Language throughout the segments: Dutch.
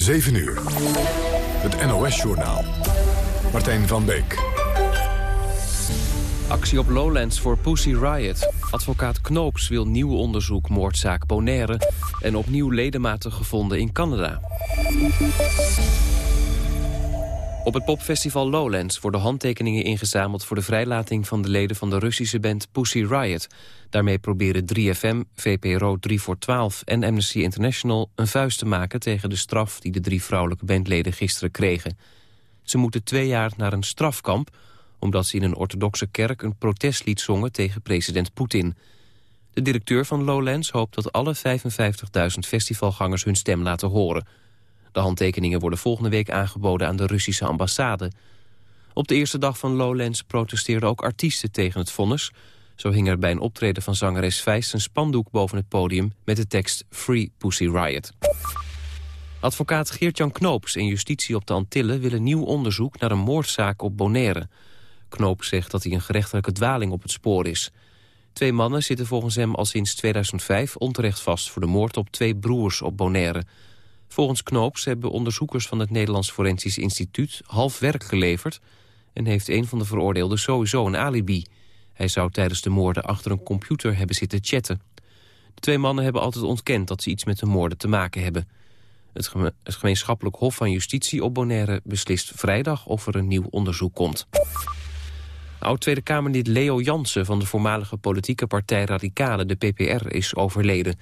7 uur. Het NOS-journaal. Martijn van Beek. Actie op Lowlands voor Pussy Riot. Advocaat Knoops wil nieuw onderzoek moordzaak Bonaire... en opnieuw ledematen gevonden in Canada. Op het popfestival Lowlands worden handtekeningen ingezameld... voor de vrijlating van de leden van de Russische band Pussy Riot. Daarmee proberen 3FM, VPRO 3 voor 12 en Amnesty International... een vuist te maken tegen de straf die de drie vrouwelijke bandleden gisteren kregen. Ze moeten twee jaar naar een strafkamp... omdat ze in een orthodoxe kerk een protestlied zongen tegen president Poetin. De directeur van Lowlands hoopt dat alle 55.000 festivalgangers hun stem laten horen... De handtekeningen worden volgende week aangeboden aan de Russische ambassade. Op de eerste dag van Lowlands protesteerden ook artiesten tegen het vonnis. Zo hing er bij een optreden van zangeres Feist een spandoek boven het podium... met de tekst Free Pussy Riot. Advocaat Geert-Jan Knoops en justitie op de Antillen... willen nieuw onderzoek naar een moordzaak op Bonaire. Knoops zegt dat hij een gerechtelijke dwaling op het spoor is. Twee mannen zitten volgens hem al sinds 2005 onterecht vast... voor de moord op twee broers op Bonaire... Volgens Knoops hebben onderzoekers van het Nederlands Forensisch Instituut half werk geleverd en heeft een van de veroordeelden sowieso een alibi. Hij zou tijdens de moorden achter een computer hebben zitten chatten. De twee mannen hebben altijd ontkend dat ze iets met de moorden te maken hebben. Het, gemeenschappelijk hof van justitie op Bonaire beslist vrijdag of er een nieuw onderzoek komt. Oud-Tweede Kamerlid Leo Jansen van de voormalige politieke partij Radicale, de PPR, is overleden.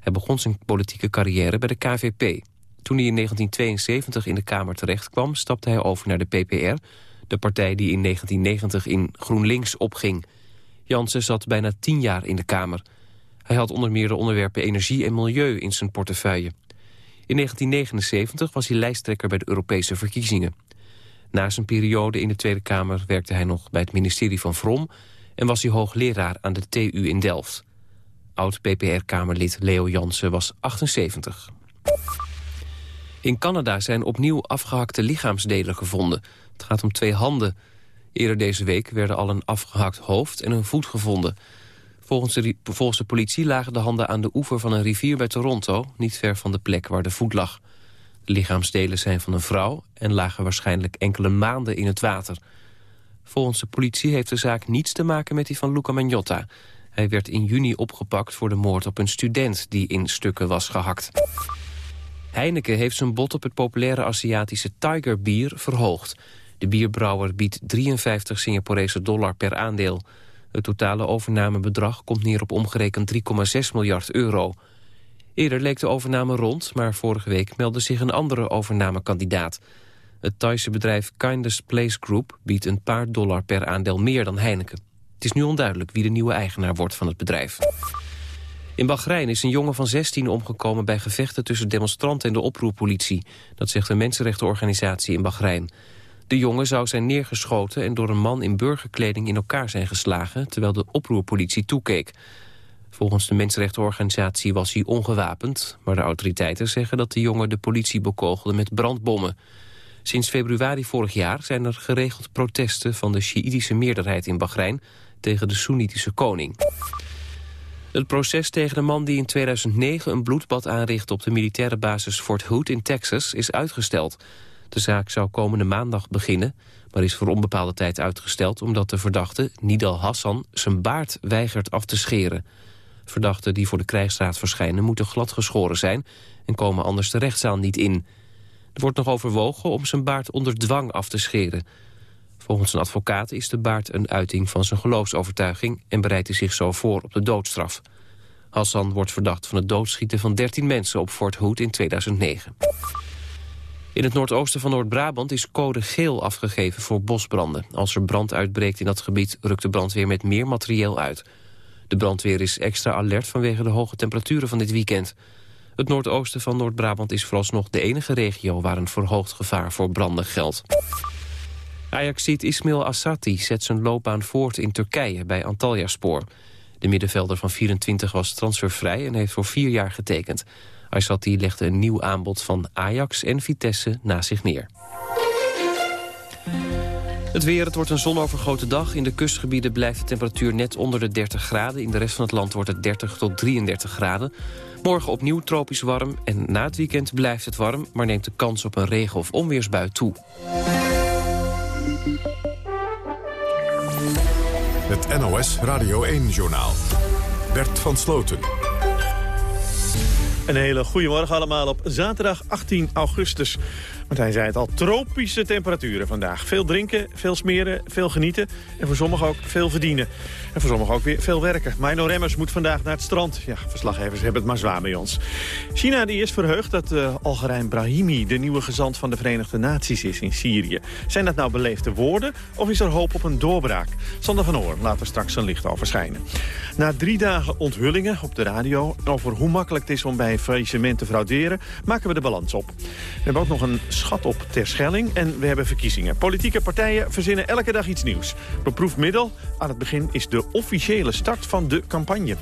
Hij begon zijn politieke carrière bij de KVP. Toen hij in 1972 in de Kamer terechtkwam, stapte hij over naar de PPR... de partij die in 1990 in GroenLinks opging. Jansen zat bijna tien jaar in de Kamer. Hij had onder meer de onderwerpen energie en milieu in zijn portefeuille. In 1979 was hij lijsttrekker bij de Europese verkiezingen. Na zijn periode in de Tweede Kamer werkte hij nog bij het ministerie van Vrom... en was hij hoogleraar aan de TU in Delft. Oud-PPR-kamerlid Leo Jansen was 78. In Canada zijn opnieuw afgehakte lichaamsdelen gevonden. Het gaat om twee handen. Eerder deze week werden al een afgehakt hoofd en een voet gevonden. Volgens de, volgens de politie lagen de handen aan de oever van een rivier bij Toronto... niet ver van de plek waar de voet lag. De lichaamsdelen zijn van een vrouw en lagen waarschijnlijk enkele maanden in het water. Volgens de politie heeft de zaak niets te maken met die van Luca Magnotta. Hij werd in juni opgepakt voor de moord op een student die in stukken was gehakt. Heineken heeft zijn bod op het populaire Aziatische Tiger bier verhoogd. De bierbrouwer biedt 53 Singaporese dollar per aandeel. Het totale overnamebedrag komt neer op omgerekend 3,6 miljard euro. Eerder leek de overname rond, maar vorige week meldde zich een andere overnamekandidaat. Het Thaise bedrijf Kindest Place Group biedt een paar dollar per aandeel meer dan Heineken. Het is nu onduidelijk wie de nieuwe eigenaar wordt van het bedrijf. In Bahrein is een jongen van 16 omgekomen bij gevechten tussen demonstranten en de oproerpolitie. Dat zegt een mensenrechtenorganisatie in Bahrein. De jongen zou zijn neergeschoten en door een man in burgerkleding in elkaar zijn geslagen... terwijl de oproerpolitie toekeek. Volgens de mensenrechtenorganisatie was hij ongewapend... maar de autoriteiten zeggen dat de jongen de politie bekogelde met brandbommen. Sinds februari vorig jaar zijn er geregeld protesten van de Sjiïdische meerderheid in Bahrein... tegen de Soenitische koning. Het proces tegen de man die in 2009 een bloedbad aanrichtte op de militaire basis Fort Hood in Texas is uitgesteld. De zaak zou komende maandag beginnen, maar is voor onbepaalde tijd uitgesteld... omdat de verdachte, Nidal Hassan, zijn baard weigert af te scheren. Verdachten die voor de krijgsraad verschijnen moeten gladgeschoren zijn... en komen anders de rechtszaal niet in. Er wordt nog overwogen om zijn baard onder dwang af te scheren... Volgens een advocaat is de baard een uiting van zijn geloofsovertuiging... en bereidt hij zich zo voor op de doodstraf. Hassan wordt verdacht van het doodschieten van 13 mensen op Fort Hood in 2009. In het noordoosten van Noord-Brabant is code geel afgegeven voor bosbranden. Als er brand uitbreekt in dat gebied rukt de brandweer met meer materieel uit. De brandweer is extra alert vanwege de hoge temperaturen van dit weekend. Het noordoosten van Noord-Brabant is vooralsnog de enige regio... waar een verhoogd gevaar voor branden geldt. Ajaxiet Ismail Assati zet zijn loopbaan voort in Turkije bij Antalyaspor. De middenvelder van 24 was transfervrij en heeft voor vier jaar getekend. Assati legde een nieuw aanbod van Ajax en Vitesse na zich neer. Het weer, het wordt een zonovergoten dag. In de kustgebieden blijft de temperatuur net onder de 30 graden. In de rest van het land wordt het 30 tot 33 graden. Morgen opnieuw tropisch warm en na het weekend blijft het warm... maar neemt de kans op een regen- of onweersbui toe. Het NOS Radio 1-journaal. Bert van Sloten. Een hele goede morgen allemaal op zaterdag 18 augustus. Martijn zei het al, tropische temperaturen vandaag. Veel drinken, veel smeren, veel genieten en voor sommigen ook veel verdienen. En voor sommigen ook weer veel werken. Mino Remmers moet vandaag naar het strand. Ja, verslaggevers hebben het maar zwaar bij ons. China die is verheugd dat uh, Algerijn Brahimi de nieuwe gezant van de Verenigde Naties is in Syrië. Zijn dat nou beleefde woorden of is er hoop op een doorbraak? Sander van Oor laat er straks een licht over schijnen. Na drie dagen onthullingen op de radio over hoe makkelijk het is om bij faillissement te frauderen, maken we de balans op. We hebben ook nog een schat op Terschelling en we hebben verkiezingen. Politieke partijen verzinnen elke dag iets nieuws. Beproefd middel aan het begin is de officiële start van de campagne.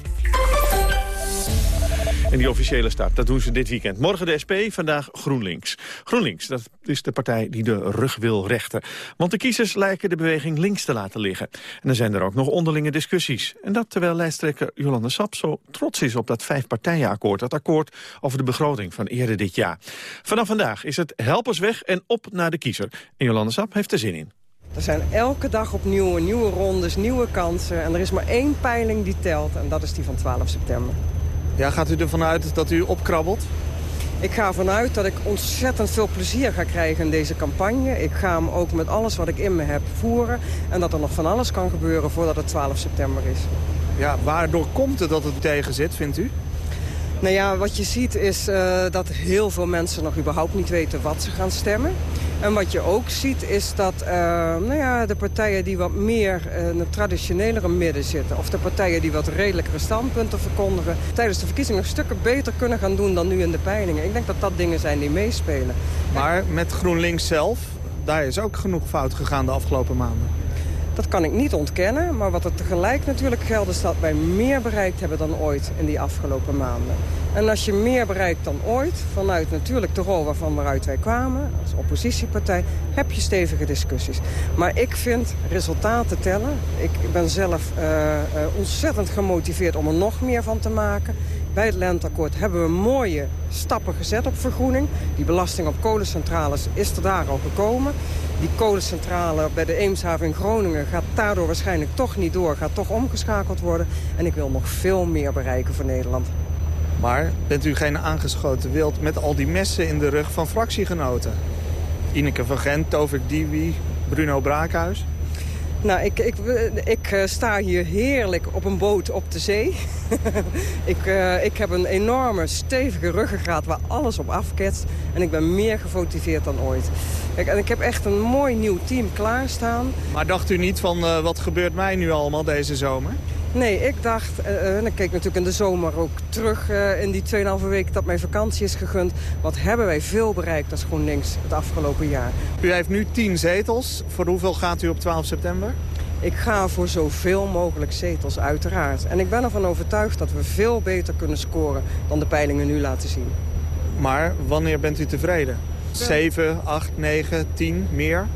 En die officiële start, dat doen ze dit weekend. Morgen de SP, vandaag GroenLinks. GroenLinks, dat is de partij die de rug wil rechten. Want de kiezers lijken de beweging links te laten liggen. En dan zijn er ook nog onderlinge discussies. En dat terwijl lijsttrekker Jolande Sap zo trots is op dat vijfpartijenakkoord. Dat akkoord over de begroting van eerder dit jaar. Vanaf vandaag is het helpers weg en op naar de kiezer. En Jolande Sap heeft er zin in. Er zijn elke dag opnieuw nieuwe rondes, nieuwe kansen. En er is maar één peiling die telt en dat is die van 12 september. Ja, gaat u ervan uit dat u opkrabbelt? Ik ga ervan uit dat ik ontzettend veel plezier ga krijgen in deze campagne. Ik ga hem ook met alles wat ik in me heb voeren. En dat er nog van alles kan gebeuren voordat het 12 september is. Ja, waardoor komt het dat het tegen zit, vindt u? Nou ja, wat je ziet is uh, dat heel veel mensen nog überhaupt niet weten wat ze gaan stemmen. En wat je ook ziet is dat uh, nou ja, de partijen die wat meer uh, in het traditionelere midden zitten... of de partijen die wat redelijkere standpunten verkondigen... tijdens de verkiezingen stukken beter kunnen gaan doen dan nu in de peilingen. Ik denk dat dat dingen zijn die meespelen. Maar met GroenLinks zelf, daar is ook genoeg fout gegaan de afgelopen maanden. Dat kan ik niet ontkennen, maar wat er tegelijk natuurlijk geldt... is dat wij meer bereikt hebben dan ooit in die afgelopen maanden. En als je meer bereikt dan ooit, vanuit natuurlijk de rol waarvan waaruit wij kwamen... als oppositiepartij, heb je stevige discussies. Maar ik vind resultaten tellen. Ik ben zelf uh, uh, ontzettend gemotiveerd om er nog meer van te maken. Bij het lenteakkoord hebben we mooie stappen gezet op vergroening. Die belasting op kolencentrales is er daar al gekomen. Die kolencentrale bij de Eemshaven in Groningen gaat daardoor waarschijnlijk toch niet door. Gaat toch omgeschakeld worden. En ik wil nog veel meer bereiken voor Nederland. Maar bent u geen aangeschoten wild met al die messen in de rug van fractiegenoten? Ineke van Gent, Tovik Bruno Braakhuis? Nou, ik, ik, ik sta hier heerlijk op een boot op de zee. ik, uh, ik heb een enorme stevige ruggengraat waar alles op afketst. En ik ben meer gemotiveerd dan ooit. Kijk, en ik heb echt een mooi nieuw team klaarstaan. Maar dacht u niet van uh, wat gebeurt mij nu allemaal deze zomer? Nee, ik dacht, uh, en ik keek natuurlijk in de zomer ook terug uh, in die 2,5 week dat mijn vakantie is gegund. Wat hebben wij veel bereikt als GroenLinks het afgelopen jaar. U heeft nu 10 zetels. Voor hoeveel gaat u op 12 september? Ik ga voor zoveel mogelijk zetels, uiteraard. En ik ben ervan overtuigd dat we veel beter kunnen scoren dan de peilingen nu laten zien. Maar wanneer bent u tevreden? 7, 8, 9, 10, meer?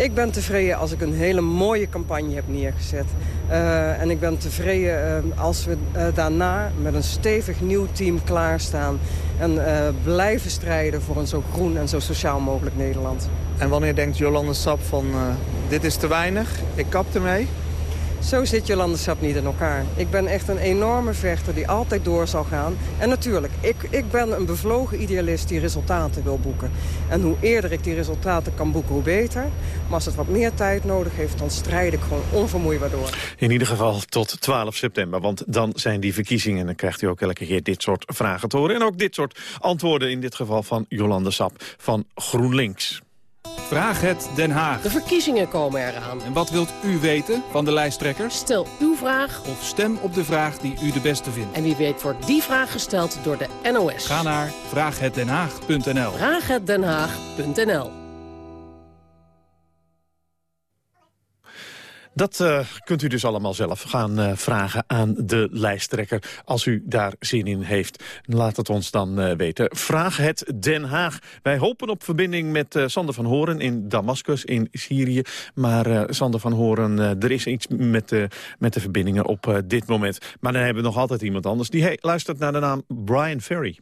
Ik ben tevreden als ik een hele mooie campagne heb neergezet. Uh, en ik ben tevreden uh, als we uh, daarna met een stevig nieuw team klaarstaan... en blijven strijden voor een zo groen en zo sociaal mogelijk Nederland. En wanneer denkt Jolande Sap van dit is te weinig, ik kap ermee? Zo zit Jolande Sap niet in elkaar. Ik ben echt een enorme vechter die altijd door zal gaan. En natuurlijk, ik, ik ben een bevlogen idealist die resultaten wil boeken. En hoe eerder ik die resultaten kan boeken, hoe beter. Maar als het wat meer tijd nodig heeft, dan strijd ik gewoon onvermoeibaar door. In ieder geval tot 12 september, want dan zijn die verkiezingen... en dan krijgt u ook elke keer dit soort vragen te horen. En ook dit soort antwoorden, in dit geval van Jolande Sap van GroenLinks. Vraag het Den Haag. De verkiezingen komen eraan. En wat wilt u weten van de lijsttrekkers? Stel uw vraag. Of stem op de vraag die u de beste vindt. En wie weet wordt die vraag gesteld door de NOS. Ga naar vraaghetdenhaag.nl Vraaghetdenhaag.nl Dat uh, kunt u dus allemaal zelf gaan uh, vragen aan de lijsttrekker... als u daar zin in heeft. Laat het ons dan uh, weten. Vraag het Den Haag. Wij hopen op verbinding met Sander van Horen in Damascus in Syrië. Maar Sander van Horen, er is iets met de, met de verbindingen op dit moment. Maar dan hebben we nog altijd iemand anders. Die hey, luistert naar de naam Brian Ferry.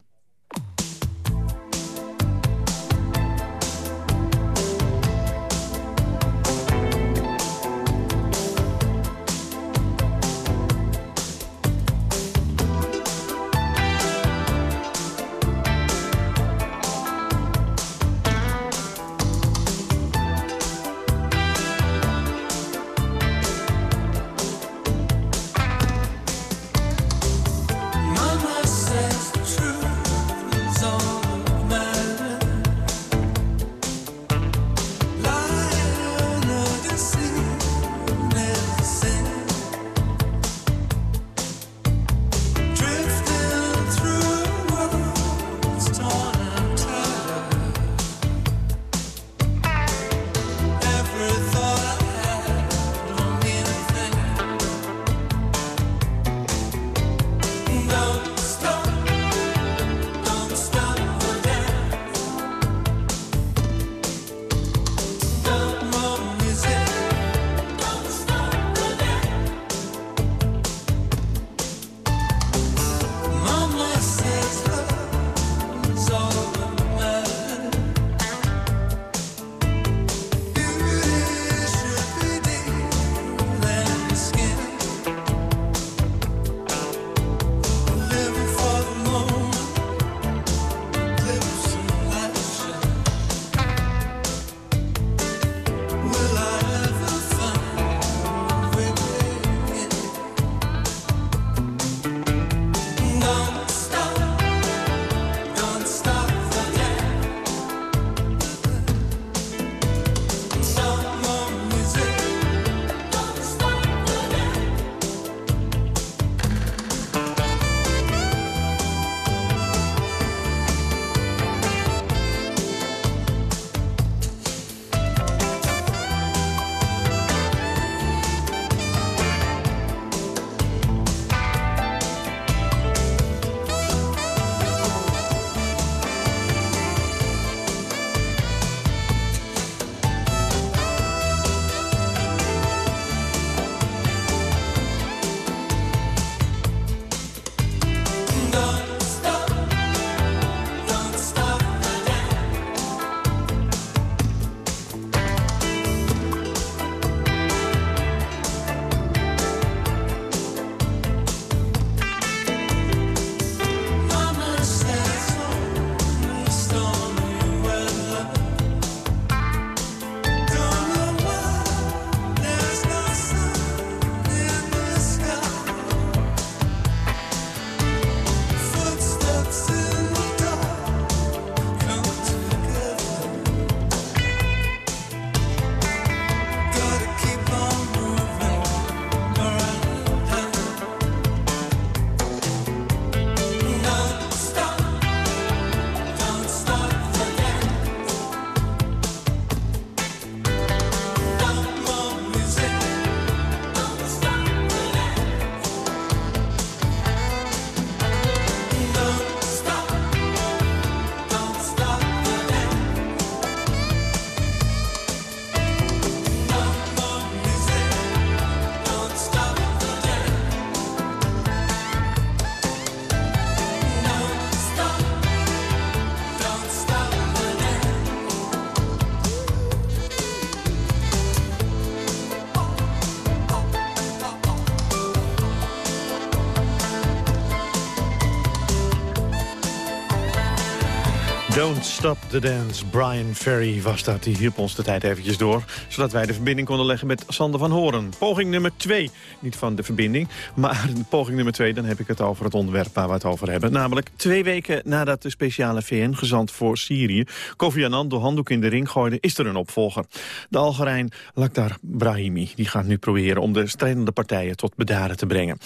ons. Stop the Dance. Brian Ferry was dat. Die hielp ons de tijd eventjes door. Zodat wij de verbinding konden leggen met Sander van Horen. Poging nummer twee. Niet van de verbinding, maar poging nummer twee. Dan heb ik het over het onderwerp waar we het over hebben. Namelijk twee weken nadat de speciale VN-gezant voor Syrië... Kofi Annan de handdoek in de ring gooide, is er een opvolger. De Algerijn Lakhdar Brahimi. Die gaat nu proberen om de strijdende partijen tot bedaren te brengen.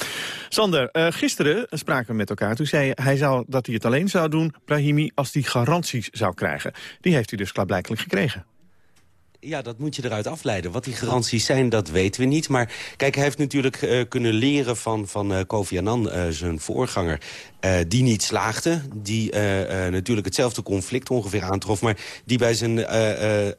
Sander, uh, gisteren spraken we met elkaar. Toen zei hij zou, dat hij het alleen zou doen, Brahimi... als die garantie krijgen. Die heeft hij dus klaarblijkelijk gekregen. Ja, dat moet je eruit afleiden. Wat die garanties zijn, dat weten we niet. Maar kijk, hij heeft natuurlijk uh, kunnen leren van, van uh, Kofi Annan, uh, zijn voorganger... Uh, die niet slaagde. Die uh, uh, natuurlijk hetzelfde conflict ongeveer aantrof. Maar die bij zijn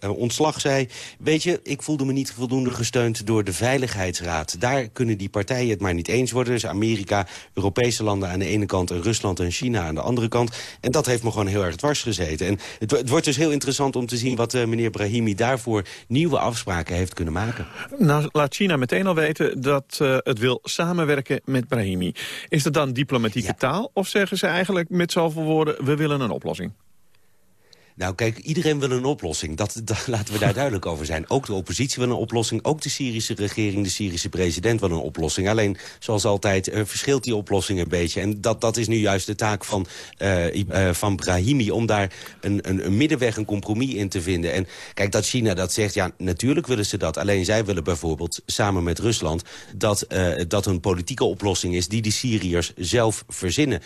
ontslag zei... weet je, ik voelde me niet voldoende gesteund door de Veiligheidsraad. Daar kunnen die partijen het maar niet eens worden. Dus Amerika, Europese landen aan de ene kant... en Rusland en China aan de andere kant. En dat heeft me gewoon heel erg dwars gezeten. En het, het wordt dus heel interessant om te zien... wat meneer Brahimi daarvoor nieuwe afspraken heeft kunnen maken. Nou, laat China meteen al weten dat het wil samenwerken met Brahimi. Is dat dan diplomatieke ja. taal? Of zeggen ze eigenlijk met zoveel woorden, we willen een oplossing? Nou kijk, iedereen wil een oplossing. Dat, dat, laten we daar duidelijk over zijn. Ook de oppositie wil een oplossing. Ook de Syrische regering, de Syrische president wil een oplossing. Alleen, zoals altijd, uh, verschilt die oplossing een beetje. En dat, dat is nu juist de taak van, uh, uh, van Brahimi... om daar een, een, een, middenweg, een compromis in te vinden. En kijk, dat China dat zegt, ja, natuurlijk willen ze dat. Alleen zij willen bijvoorbeeld, samen met Rusland... dat, dat een politieke oplossing is die de Syriërs zelf verzinnen.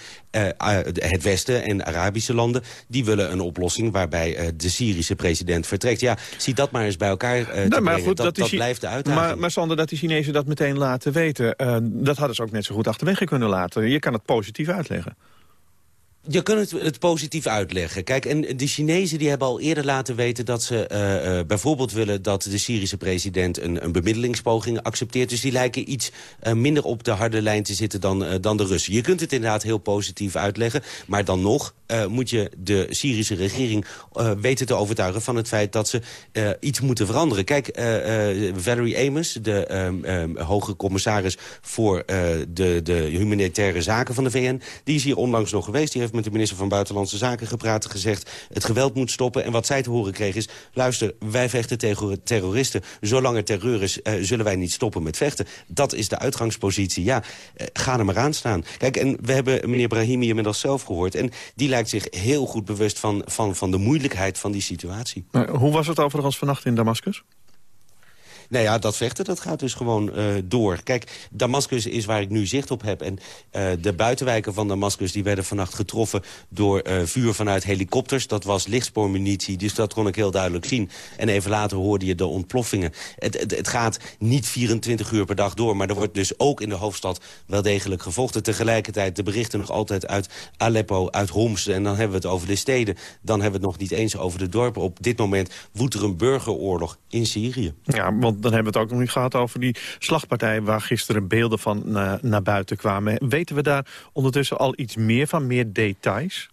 het Westen en Arabische landen, die willen een oplossing waarbij uh, de Syrische president vertrekt. Ja, zie dat maar eens bij elkaar te nee, maar brengen. Goed, dat, dat, dat blijft de uitdaging. Maar, maar Sander, dat de Chinezen dat meteen laten weten... Uh, dat hadden ze ook net zo goed achterwege kunnen laten. Je kan het positief uitleggen. Je kunt het, positief uitleggen. Kijk, en de Chinezen die hebben al eerder laten weten... dat ze uh, uh, bijvoorbeeld willen dat de Syrische president... een, een bemiddelingspoging accepteert. Dus die lijken iets uh, minder op de harde lijn te zitten dan, dan de Russen. Je kunt het inderdaad heel positief uitleggen. Maar dan nog moet je de Syrische regering weten te overtuigen... van het feit dat ze iets moeten veranderen. Kijk, Valerie Amos, de um, hoge commissaris... voor de, de humanitaire zaken van de VN... die is hier onlangs nog geweest. Die heeft met de minister van Buitenlandse Zaken gepraat en gezegd... het geweld moet stoppen. En wat zij te horen kreeg is... luister, wij vechten tegen terroristen. Zolang er terreur is, uh, zullen wij niet stoppen met vechten. Dat is de uitgangspositie. Ja, uh, ga er maar aan staan. Kijk, en we hebben meneer Brahimi inmiddels zelf gehoord. En die lijkt zich heel goed bewust van, van, van de moeilijkheid van die situatie. Hoe was het overigens vannacht in Damascus? Nou ja, dat vechten, dat gaat dus gewoon uh, door. Kijk, Damascus is waar ik nu zicht op heb. En uh, de buitenwijken van Damascus die werden vannacht getroffen... door uh, vuur vanuit helikopters. Dat was lichtspoormunitie, dus dat kon ik heel duidelijk zien. En even later hoorde je de ontploffingen. Het, het, het, gaat niet 24 uur per dag door... maar er wordt dus ook in de hoofdstad wel degelijk gevochten. Tegelijkertijd de berichten nog altijd uit Aleppo, uit Homs... en dan hebben we het over de steden. Dan hebben we het nog niet eens over de dorpen. Op dit moment woedt er een burgeroorlog in Syrië. Ja, want dan hebben we het ook nog niet gehad over die slagpartij... waar gisteren beelden van na, naar buiten kwamen. Weten we daar ondertussen al iets meer van, meer details?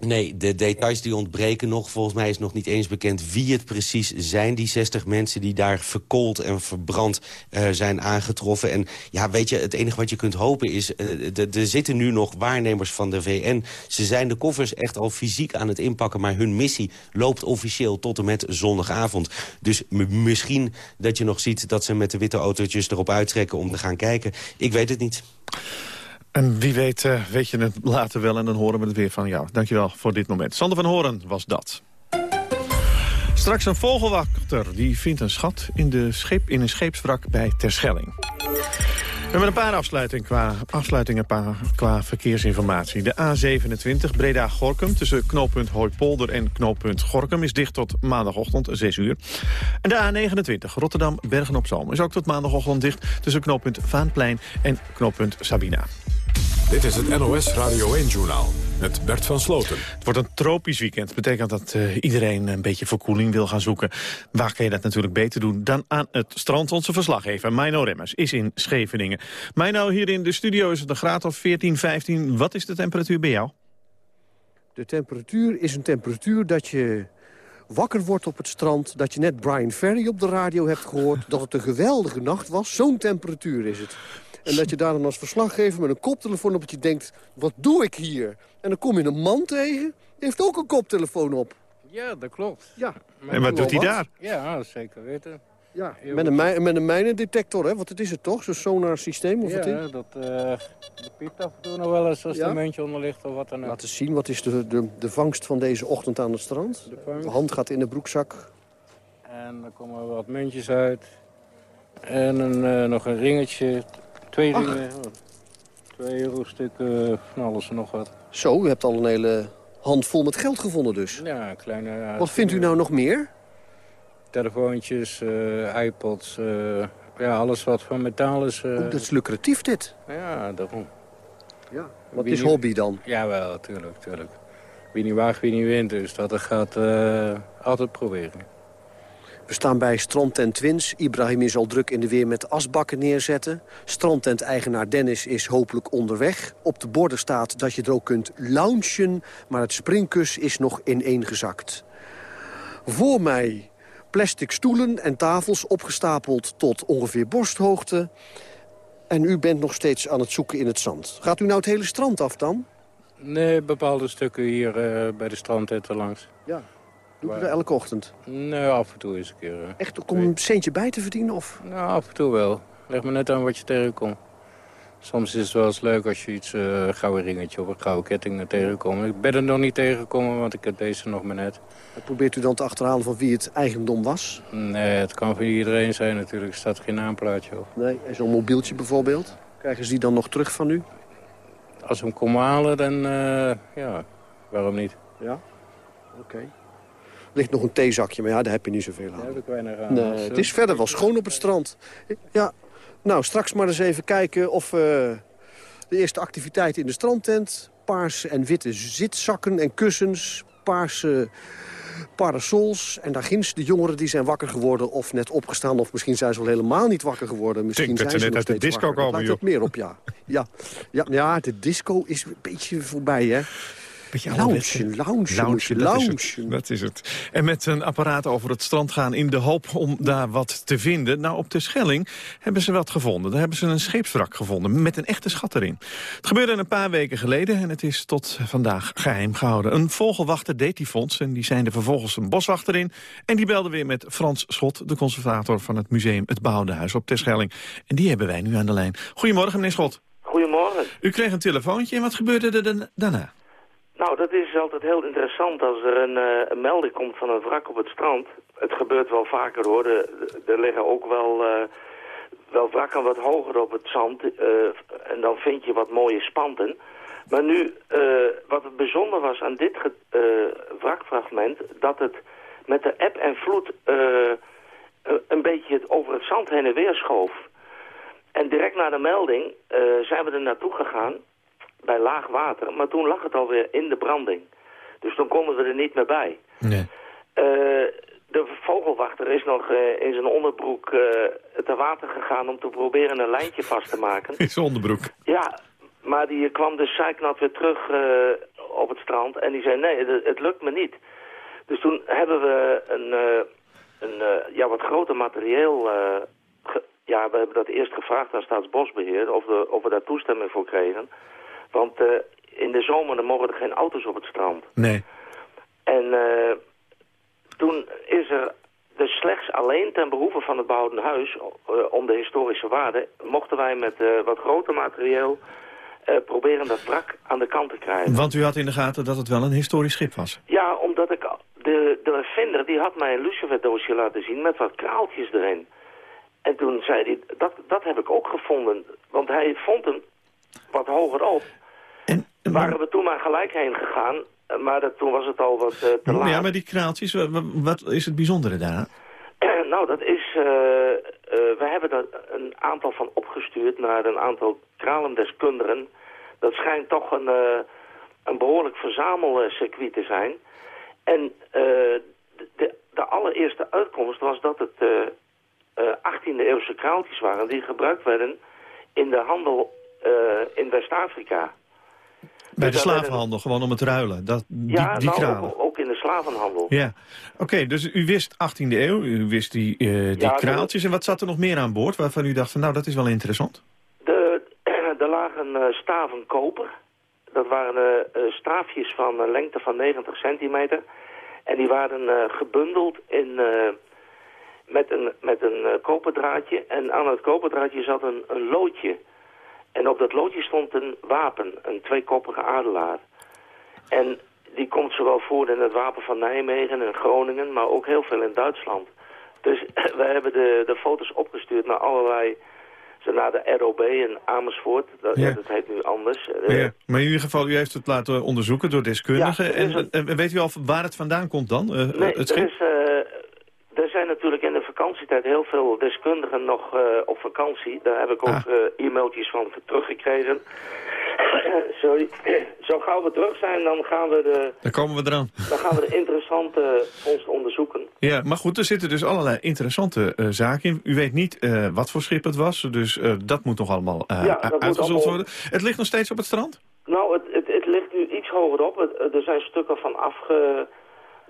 Nee, de details die ontbreken nog. Volgens mij is nog niet eens bekend wie het precies zijn. Die 60 mensen die daar verkoold en verbrand uh, zijn aangetroffen. En ja, weet je, het enige wat je kunt hopen is... Uh, er zitten nu nog waarnemers van de VN. Ze zijn de koffers echt al fysiek aan het inpakken... maar hun missie loopt officieel tot en met zondagavond. Dus misschien dat je nog ziet dat ze met de witte autootjes erop uittrekken... om te gaan kijken. Ik weet het niet. En wie weet, uh, weet je het later wel en dan horen we het weer van jou. Dankjewel voor dit moment. Sander van Horen was dat. Straks een vogelwachter die vindt een schat in, de scheep, in een scheepswrak bij Terschelling. We hebben een paar afsluitingen qua, afsluitingen qua verkeersinformatie. De A27 Breda-Gorkum tussen knooppunt Hooipolder en knooppunt Gorkum... is dicht tot maandagochtend, 6 uur. En de A29 Rotterdam-Bergen-op-Zoom is ook tot maandagochtend dicht... tussen knooppunt Vaanplein en knooppunt Sabina. Dit is het NOS Radio 1-journaal met Bert van Sloten. Het wordt een tropisch weekend. Dat betekent dat uh, iedereen een beetje verkoeling wil gaan zoeken. Waar kan je dat natuurlijk beter doen dan aan het strand? Onze verslaggever Mino Remmers is in Scheveningen. Mino, hier in de studio is het een graad of 14, 15. Wat is de temperatuur bij jou? De temperatuur is een temperatuur dat je wakker wordt op het strand... dat je net Brian Ferry op de radio hebt gehoord... dat het een geweldige nacht was. Zo'n temperatuur is het. En dat je daar dan als verslaggever met een koptelefoon op... dat je denkt, wat doe ik hier? En dan kom je een man tegen, die heeft ook een koptelefoon op. Ja, dat klopt. Ja. En wat doet hij daar? Ja, zeker weten. Ja, met een, met een mijnendetector, hè? Want het is het toch? Zo'n sonarsysteem? Of ja, wat dat, uh, dat piept af en toe nog wel eens als ja? er een muntje onder ligt of wat dan ook. Laten zien, wat is de, de, de vangst van deze ochtend aan het strand? De, de hand gaat in de broekzak. En er komen wat muntjes uit. En een, uh, nog een ringetje, Twee Ach. dingen. Twee euro stukken, van alles en nog wat. Zo, u hebt al een hele hand vol met geld gevonden dus. Ja, een kleine... Wat vindt u nou nog meer? telefoontjes, eh, iPods, eh, ja, alles wat van metaal is. eh, Oeh, dat is lucratief dit. Ja, daarom. Ja. Wat Wie is niet- hobby dan? Jawel, tuurlijk, tuurlijk. Wie niet waagt, wie niet wint. Dus dat gaat eh, altijd proberen. We staan bij strandtent Twins. Ibrahim is al druk in de weer met asbakken neerzetten. Strandtent-eigenaar Dennis is hopelijk onderweg. Op de borden staat dat je er ook kunt loungen... maar het springkus is nog ineengezakt. Voor mij plastic stoelen en tafels opgestapeld tot ongeveer borsthoogte. En u bent nog steeds aan het zoeken in het zand. Gaat u nou het hele strand af dan? Nee, bepaalde stukken hier eh, bij de strandtetten langs. Ja. Doe je dat elke ochtend? Nee, af en toe eens een keer. eh. Echt om een centje bij te verdienen? Of? Nou, af en toe wel. Leg me net aan wat je tegenkomt. Soms is het wel eens leuk als je iets, eh, een gouden ringetje of een gouden ketting tegenkomt. Ik ben er nog niet tegengekomen, want ik heb deze nog maar net. En probeert u dan te achterhalen van wie het eigendom was? Nee, het kan voor iedereen zijn natuurlijk. Er staat geen naamplaatje op. Nee, en zo'n mobieltje bijvoorbeeld? Krijgen ze die dan nog terug van u? Als we hem komen halen, dan eh, ja, waarom niet? Ja? Oké. Ligt nog een theezakje, maar ja, daar heb je niet zoveel Daar aan. heb ik weinig aan. Nee, het eh, is verder wel schoon op het strand. Ja, nou, straks maar eens even kijken of eh, de eerste activiteit in de strandtent... paarse en witte zitzakken en kussens, paarse parasols... en daar ginds de jongeren die zijn wakker geworden of net opgestaan... of misschien zijn ze al helemaal niet wakker geworden. Misschien denk dat zijn ze net nog uit de steeds disco wakker. Dat komen, lijkt ook meer op, ja. Ja, ja, ja, de disco is een beetje voorbij, hè. Beetje loungen, moet je dat is, het, loungen. dat is het. En met een apparaat over het strand gaan in de hoop om daar wat te vinden. Nou, op de Schelling hebben ze wat gevonden. Daar hebben ze een scheepswrak gevonden met een echte schat erin. Het gebeurde een paar weken geleden en het is tot vandaag geheim gehouden. Een vogelwachter deed die fonds en die zijn er vervolgens een boswachter in. En die belde weer met Frans Schot, de conservator van het museum Het Behouden Huis op Terschelling. En die hebben wij nu aan de lijn. Goedemorgen, meneer Schot. Goedemorgen. U kreeg een telefoontje en wat gebeurde er daarna? Nou, dat is altijd heel interessant als er een, eh, een melding komt van een wrak op het strand. Het gebeurt wel vaker hoor. Er, liggen ook wel, eh, wel wrakken wat hoger op het zand. eh, en dan vind je wat mooie spanten. Maar nu, wat het bijzonder was aan dit wrakfragment... dat het met de eb en vloed een- beetje het over het zand heen en weer schoof. En direct na de melding zijn we er naartoe gegaan bij laag water. Maar toen lag het alweer in de branding. Dus toen konden we er niet meer bij. Nee. Eh, de vogelwachter is nog eh, in zijn onderbroek eh te water gegaan om te proberen een lijntje vast te maken. In zijn onderbroek. Ja, maar die kwam dus zeiknat weer terug op het strand en die zei nee, het, het lukt me niet. Dus toen hebben we een, een ja, wat groter materieel... ja, we hebben dat eerst gevraagd aan Staatsbosbeheer of, we- of we daar toestemming voor kregen. Want eh, in de zomer dan mogen er geen auto's op het strand. Nee. En eh, toen is er dus slechts alleen ten behoeve van het behouden huis, eh, om de historische waarde, mochten wij met wat groter materieel proberen dat wrak aan de kant te krijgen. Want u had in de gaten dat het wel een historisch schip was. Ja, omdat ik, de, de vinder die had mij een luciferdoosje laten zien met wat kraaltjes erin. En toen zei hij, dat, dat heb ik ook gevonden, want hij vond hem wat hoger op. Waren we toen maar gelijk heen gegaan, maar dat, toen was het al wat eh, te laat. Ja, maar die kraaltjes, wa- wa- wat is het bijzondere daar? nou, dat is... eh, eh, we hebben er een aantal van opgestuurd naar een aantal kralendeskundigen. Dat schijnt toch een, een behoorlijk verzamelcircuit te zijn. En de, de allereerste uitkomst was dat het eh, eh, 18e eeuwse kraaltjes waren... die gebruikt werden in de handel in West-Afrika. Bij de daar werden- slavenhandel, gewoon om het ruilen. Dat, die Ja, die nou, kralen. ook, ook in de slavenhandel. Ja, oké, dus u wist 18e eeuw, u wist die, eh, die Ja, kraaltjes. En wat zat er nog meer aan boord waarvan u dacht van nou, dat is wel interessant? De, er lagen eh, staven koper. Dat waren eh, eh, staafjes van een lengte van 90 centimeter. En die waren eh, gebundeld in, eh, met een, met een eh, koperdraadje. En aan het koperdraadje zat een, een loodje. En op dat loodje stond een wapen, een tweekoppige adelaar. En die komt zowel voor in het wapen van Nijmegen en Groningen, maar ook heel veel in Duitsland. Dus we hebben de, de foto's opgestuurd naar allerlei, naar de ROB in Amersfoort. Dat, Ja. dat heet nu anders. Eh, Ja. Maar in ieder geval, u heeft het laten onderzoeken door deskundigen. Ja, en, weet u al waar het vandaan komt dan, eh, Nee, het schip? er heel veel deskundigen nog eh, op vakantie. Daar heb ik ook Ah. eh, e-mailtjes van teruggekregen. Sorry. Zo gauw we terug zijn, dan gaan we de, Dan komen we eraan. dan gaan we de interessante vondst onderzoeken. Ja, maar goed, er zitten dus allerlei interessante eh, zaken in. U weet niet wat voor schip het was, dus dat moet nog allemaal Ja, uitgezocht worden. Het ligt nog steeds op het strand? Nou, het, het, het ligt nu iets hoger op. Het- er zijn stukken van afge...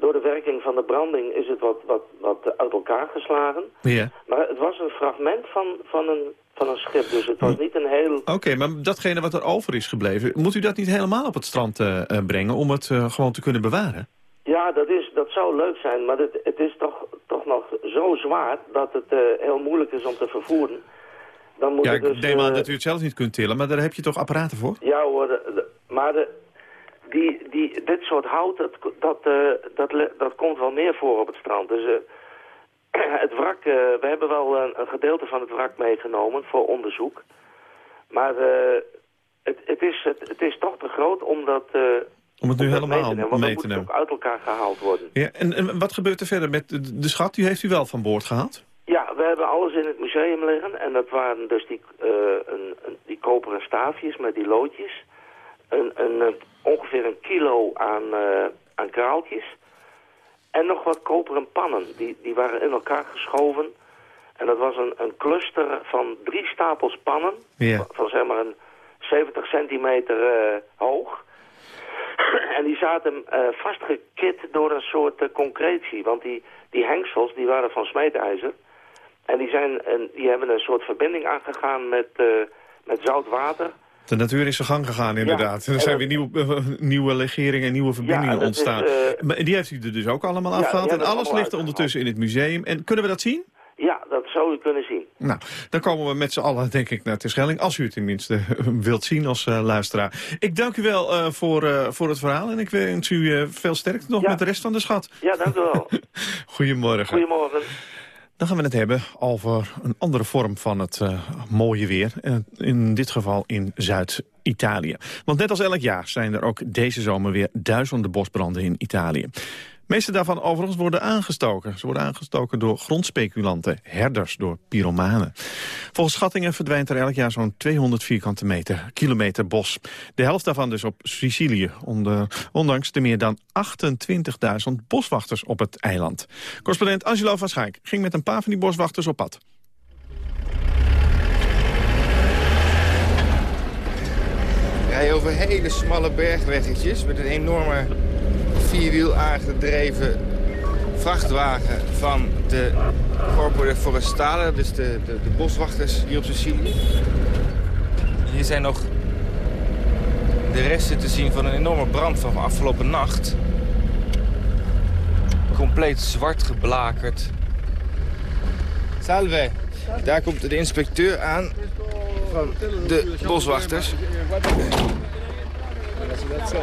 Door de werking van de branding is het wat, wat, wat uit elkaar geslagen. Ja. Maar het was een fragment van, van, een, van een schip. Dus het was niet een heel... Oké, maar datgene wat er over is gebleven... moet u dat niet helemaal op het strand eh, eh, brengen om het eh, gewoon te kunnen bewaren? Ja, dat, is, dat zou leuk zijn. Maar het, het is toch, toch nog zo zwaar dat het heel moeilijk is om te vervoeren. Dan moet Ja, ik dus, neem aan dat u het zelf niet kunt tillen, maar daar heb je toch apparaten voor? Ja hoor, de- de- maar de, die, die, dit soort hout, dat, dat, eh, dat, dat komt wel meer voor op het strand. Dus eh, het wrak, eh, we hebben wel een, een gedeelte van het wrak meegenomen voor onderzoek. Maar het, het, is, het, het is toch te groot om dat, eh, Om het nu om helemaal mee te nemen. Want mee te het ook uit elkaar gehaald worden. Ja, en, en wat gebeurt er verder met de, de schat? Die heeft u wel van boord gehaald? Ja, we hebben alles in het museum liggen. En dat waren dus die, een, die koperen staafjes met die loodjes. Een, een, ongeveer een kilo aan, eh, aan kraaltjes. En nog wat koperen pannen. Die, die waren in elkaar geschoven. En dat was een, een cluster van drie stapels pannen. Van, van zeg maar een 70 centimeter eh, hoog. en die zaten eh, vastgekit door een soort concretie. Want die, die hengsels die waren van smeedijzer. En die, zijn, en die hebben een soort verbinding aangegaan met, met zout water. De natuur is zijn gang gegaan, inderdaad. Ja, er zijn weer nieuwe, eh, nieuwe legeringen en nieuwe verbindingen is, ontstaan. eh, maar die heeft u er dus ook allemaal afgehaald. en alles ligt ondertussen in het museum. En kunnen we dat zien? Ja, dat zou u kunnen zien. Nou, dan komen we met z'n allen, denk ik, naar Terschelling. Als u het tenminste wilt zien als eh, luisteraar. Ik dank u wel eh, voor, eh, voor het verhaal. En ik wens u eh, veel sterkte nog met de rest van de schat. Ja, dank u wel. Goedemorgen. Goedemorgen. Dan gaan we het hebben over een andere vorm van het eh, mooie weer. Eh, in dit geval in Zuid-Italië. Want net als elk jaar zijn er ook deze zomer weer duizenden bosbranden in Italië. Meeste daarvan overigens worden aangestoken. Ze worden aangestoken door grondspeculanten, herders, door pyromanen. Volgens schattingen verdwijnt er elk jaar zo'n 200 vierkante meter, kilometer bos. De helft daarvan dus op Sicilië, ondanks de meer dan 28.000 boswachters op het eiland. Correspondent Angelo van Schaik ging met een paar van die boswachters op pad. Rij over hele smalle bergweggetjes met een enorme vierwiel aangedreven vrachtwagen van de Corpo de Forestale, dus de, de, de boswachters hier op Sicilië. Hier zijn nog de resten te zien van een enorme brand van afgelopen nacht. Compleet zwart geblakerd. Salve. Daar komt de inspecteur aan van de boswachters.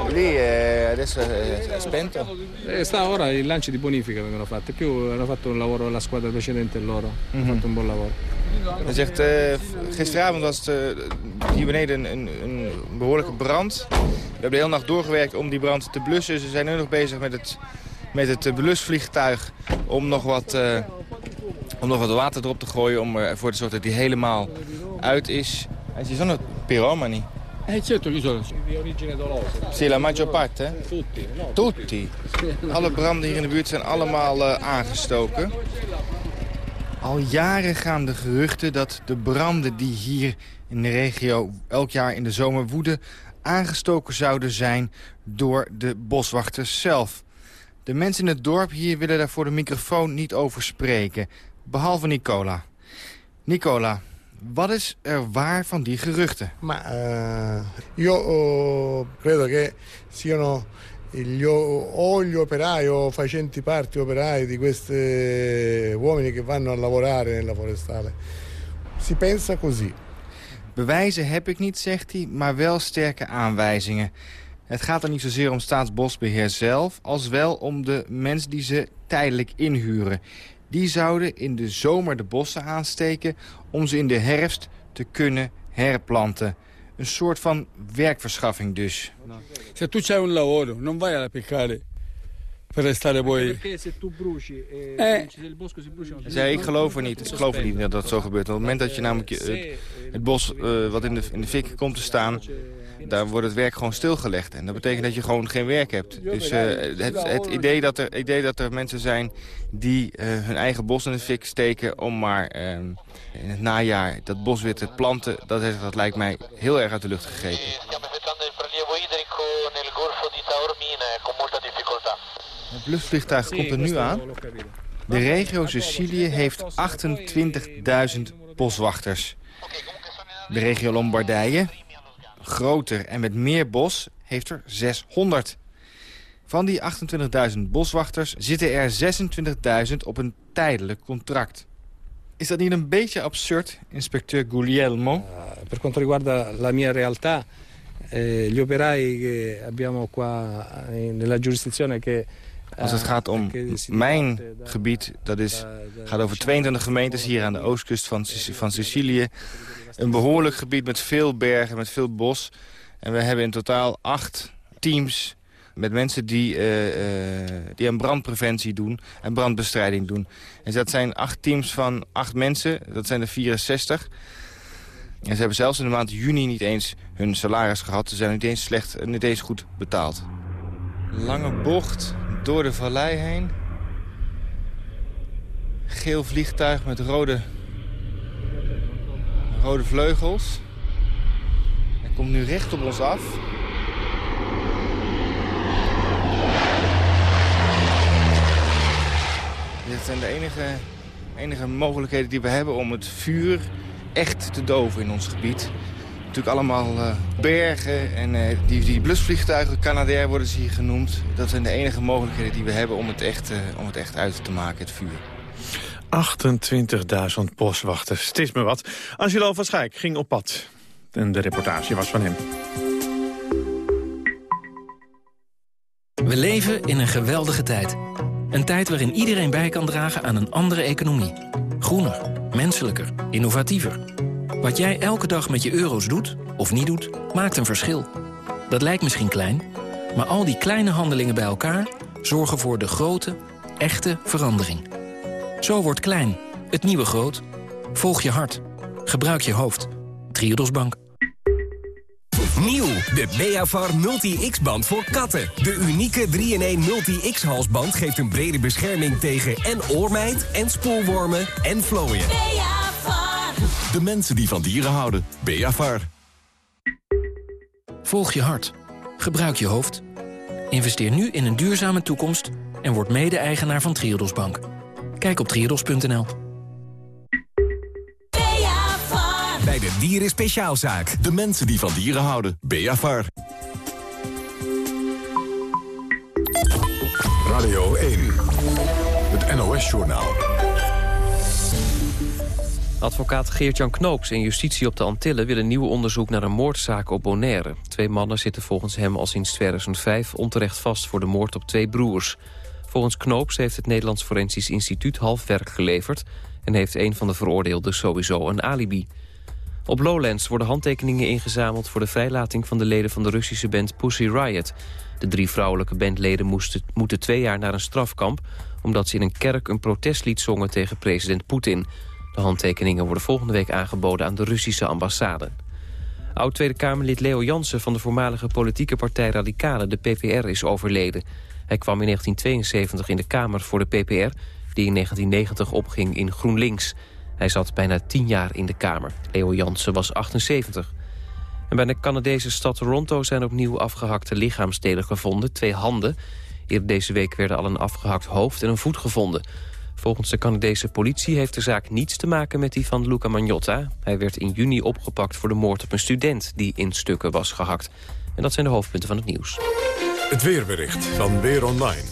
Lì eh, adesso è spento. Eh, sta ora i lanci di bonifica vengono fatti, più hanno fatto un lavoro la squadra precedente e loro, hanno Mhm. fatto un buon lavoro. Hij zegt, eh, gisteravond was het eh, hier beneden een, een behoorlijke brand. We hebben de hele nacht doorgewerkt om die brand te blussen. Ze zijn nu nog bezig met het, met het eh, blusvliegtuig om nog, wat, eh, om nog wat water erop te gooien... om ervoor te zorgen dat die helemaal uit is. En ci sono piromani. Eh certo, chi sono? Di origine dolosa. Sì, la maggior parte. hè? Tutti. No, Tutti. Alle branden hier in de buurt zijn allemaal eh, aangestoken. Al jaren gaan de geruchten dat de branden die hier in de regio elk jaar in de zomer woeden... aangestoken zouden zijn door de boswachters zelf. De mensen in het dorp hier willen daar voor de microfoon niet over spreken. Behalve Nicola. Nicola, wat is er waar van die geruchten? Ma eh, io oh, credo che siano gli, o gli operai o facenti parte operai di questi uomini che vanno a lavorare nella forestale. Si pensa così. Bewijzen heb ik niet, zegt hij, maar wel sterke aanwijzingen. Het gaat er niet zozeer om staatsbosbeheer zelf... als wel om de mensen die ze tijdelijk inhuren. Die zouden in de zomer de bossen aansteken... om ze in de herfst te kunnen herplanten. Een soort van werkverschaffing dus. Se un lavoro, non vai per restare poi... Bruci e Eh. zei, ik geloof er niet. Ik geloof er niet dat dat zo gebeurt. Op het moment dat je namelijk het, het bos eh, wat in de, in de fik komt te staan... daar wordt het werk gewoon stilgelegd. En dat betekent dat je gewoon geen werk hebt. Dus eh, het, het idee, dat er, idee dat er mensen zijn die eh, hun eigen bos in de fik steken... om maar eh, in het najaar dat bos weer te planten... Dat, is- dat lijkt mij heel erg uit de lucht gegrepen. Het bluffvliegtuig komt er nu aan. De regio Sicilië heeft 28.000 boswachters. De regio Lombardije, groter en met meer bos, heeft er 600. Van die 28.000 boswachters zitten er 26.000 op een tijdelijk contract. Is dat niet een beetje absurd, inspecteur Guglielmo? Per quanto riguarda la mia realtà, eh, gli operai che abbiamo qua eh, nella giurisdizione che... Als het gaat om mijn gebied, dat is, gaat over 22 gemeentes hier aan de oostkust van, Sic- van Sicilië. Een behoorlijk gebied met veel bergen, met veel bos. En we hebben in totaal acht teams met mensen die, eh, eh, die aan brandpreventie doen en brandbestrijding doen. En dat zijn acht teams van acht mensen, dat zijn er 64. En ze hebben zelfs in de maand juni niet eens hun salaris gehad. Ze zijn niet eens slecht, niet eens goed betaald. Lange bocht door de vallei heen. Geel vliegtuig met rode, rode vleugels. Hij komt nu recht op ons af. Dit zijn de enige, enige mogelijkheden die we hebben om het vuur echt te doven in ons gebied. Natuurlijk allemaal eh, bergen en eh, die, die blusvliegtuigen, Canadair worden ze hier genoemd. Dat zijn de enige mogelijkheden die we hebben om het echt, eh, om het echt uit te maken, het vuur. 28.000 boswachters. Het is me wat. Angelo van Schaik ging op pad. En de reportage was van hem. We leven in een geweldige tijd. Een tijd waarin iedereen bij kan dragen aan een andere economie. Groener, menselijker, innovatiever. Wat jij elke dag met je euro's doet, of niet doet, maakt een verschil. Dat lijkt misschien klein, maar al die kleine handelingen bij elkaar... zorgen voor de grote, echte verandering. Zo wordt klein, het nieuwe groot. Volg je hart. Gebruik je hoofd. Triodos Bank. Nieuw, de Beavar Multi-X-band voor katten. De unieke 3-in-1 Multi-X-halsband geeft een brede bescherming tegen en oormijt... en spoelwormen en vlooien. De mensen die van dieren houden. Beavar. Volg je hart. Gebruik je hoofd. Investeer nu in een duurzame toekomst... en word mede-eigenaar van Triodos Bank. Kijk op triodos.nl. Bij de Dieren Speciaalzaak. De mensen die van dieren houden. Beavar. Radio 1. Het NOS-journaal. Advocaat Geert-Jan Knoops en justitie op de Antillen... willen nieuw onderzoek naar een moordzaak op Bonaire. Twee mannen zitten volgens hem al sinds 2005 onterecht vast... voor de moord op twee broers. Volgens Knoops heeft het Nederlands Forensisch Instituut half werk geleverd... en heeft een van de veroordeelden sowieso een alibi. Op Lowlands worden handtekeningen ingezameld... voor de vrijlating van de leden van de Russische band Pussy Riot. De drie vrouwelijke bandleden moesten, moeten twee jaar naar een strafkamp... omdat ze in een kerk een protestlied zongen tegen president Poetin... De handtekeningen worden volgende week aangeboden aan de Russische ambassade. Oud-Tweede Kamerlid Leo Jansen van de voormalige politieke partij Radicale, de PPR, is overleden. Hij kwam in 1972 in de Kamer voor de PPR, die in 1990 opging in GroenLinks. Hij zat bijna tien jaar in de Kamer. Leo Jansen was 78. En bij de Canadese stad Toronto zijn opnieuw afgehakte lichaamsdelen gevonden, twee handen. Eerder deze week werden al een afgehakt hoofd en een voet gevonden. Volgens de Canadese politie heeft de zaak niets te maken met die van Luca Magnotta. Hij werd in juni opgepakt voor de moord op een student die in stukken was gehakt. En dat zijn de hoofdpunten van het nieuws. Het weerbericht van Weer Online.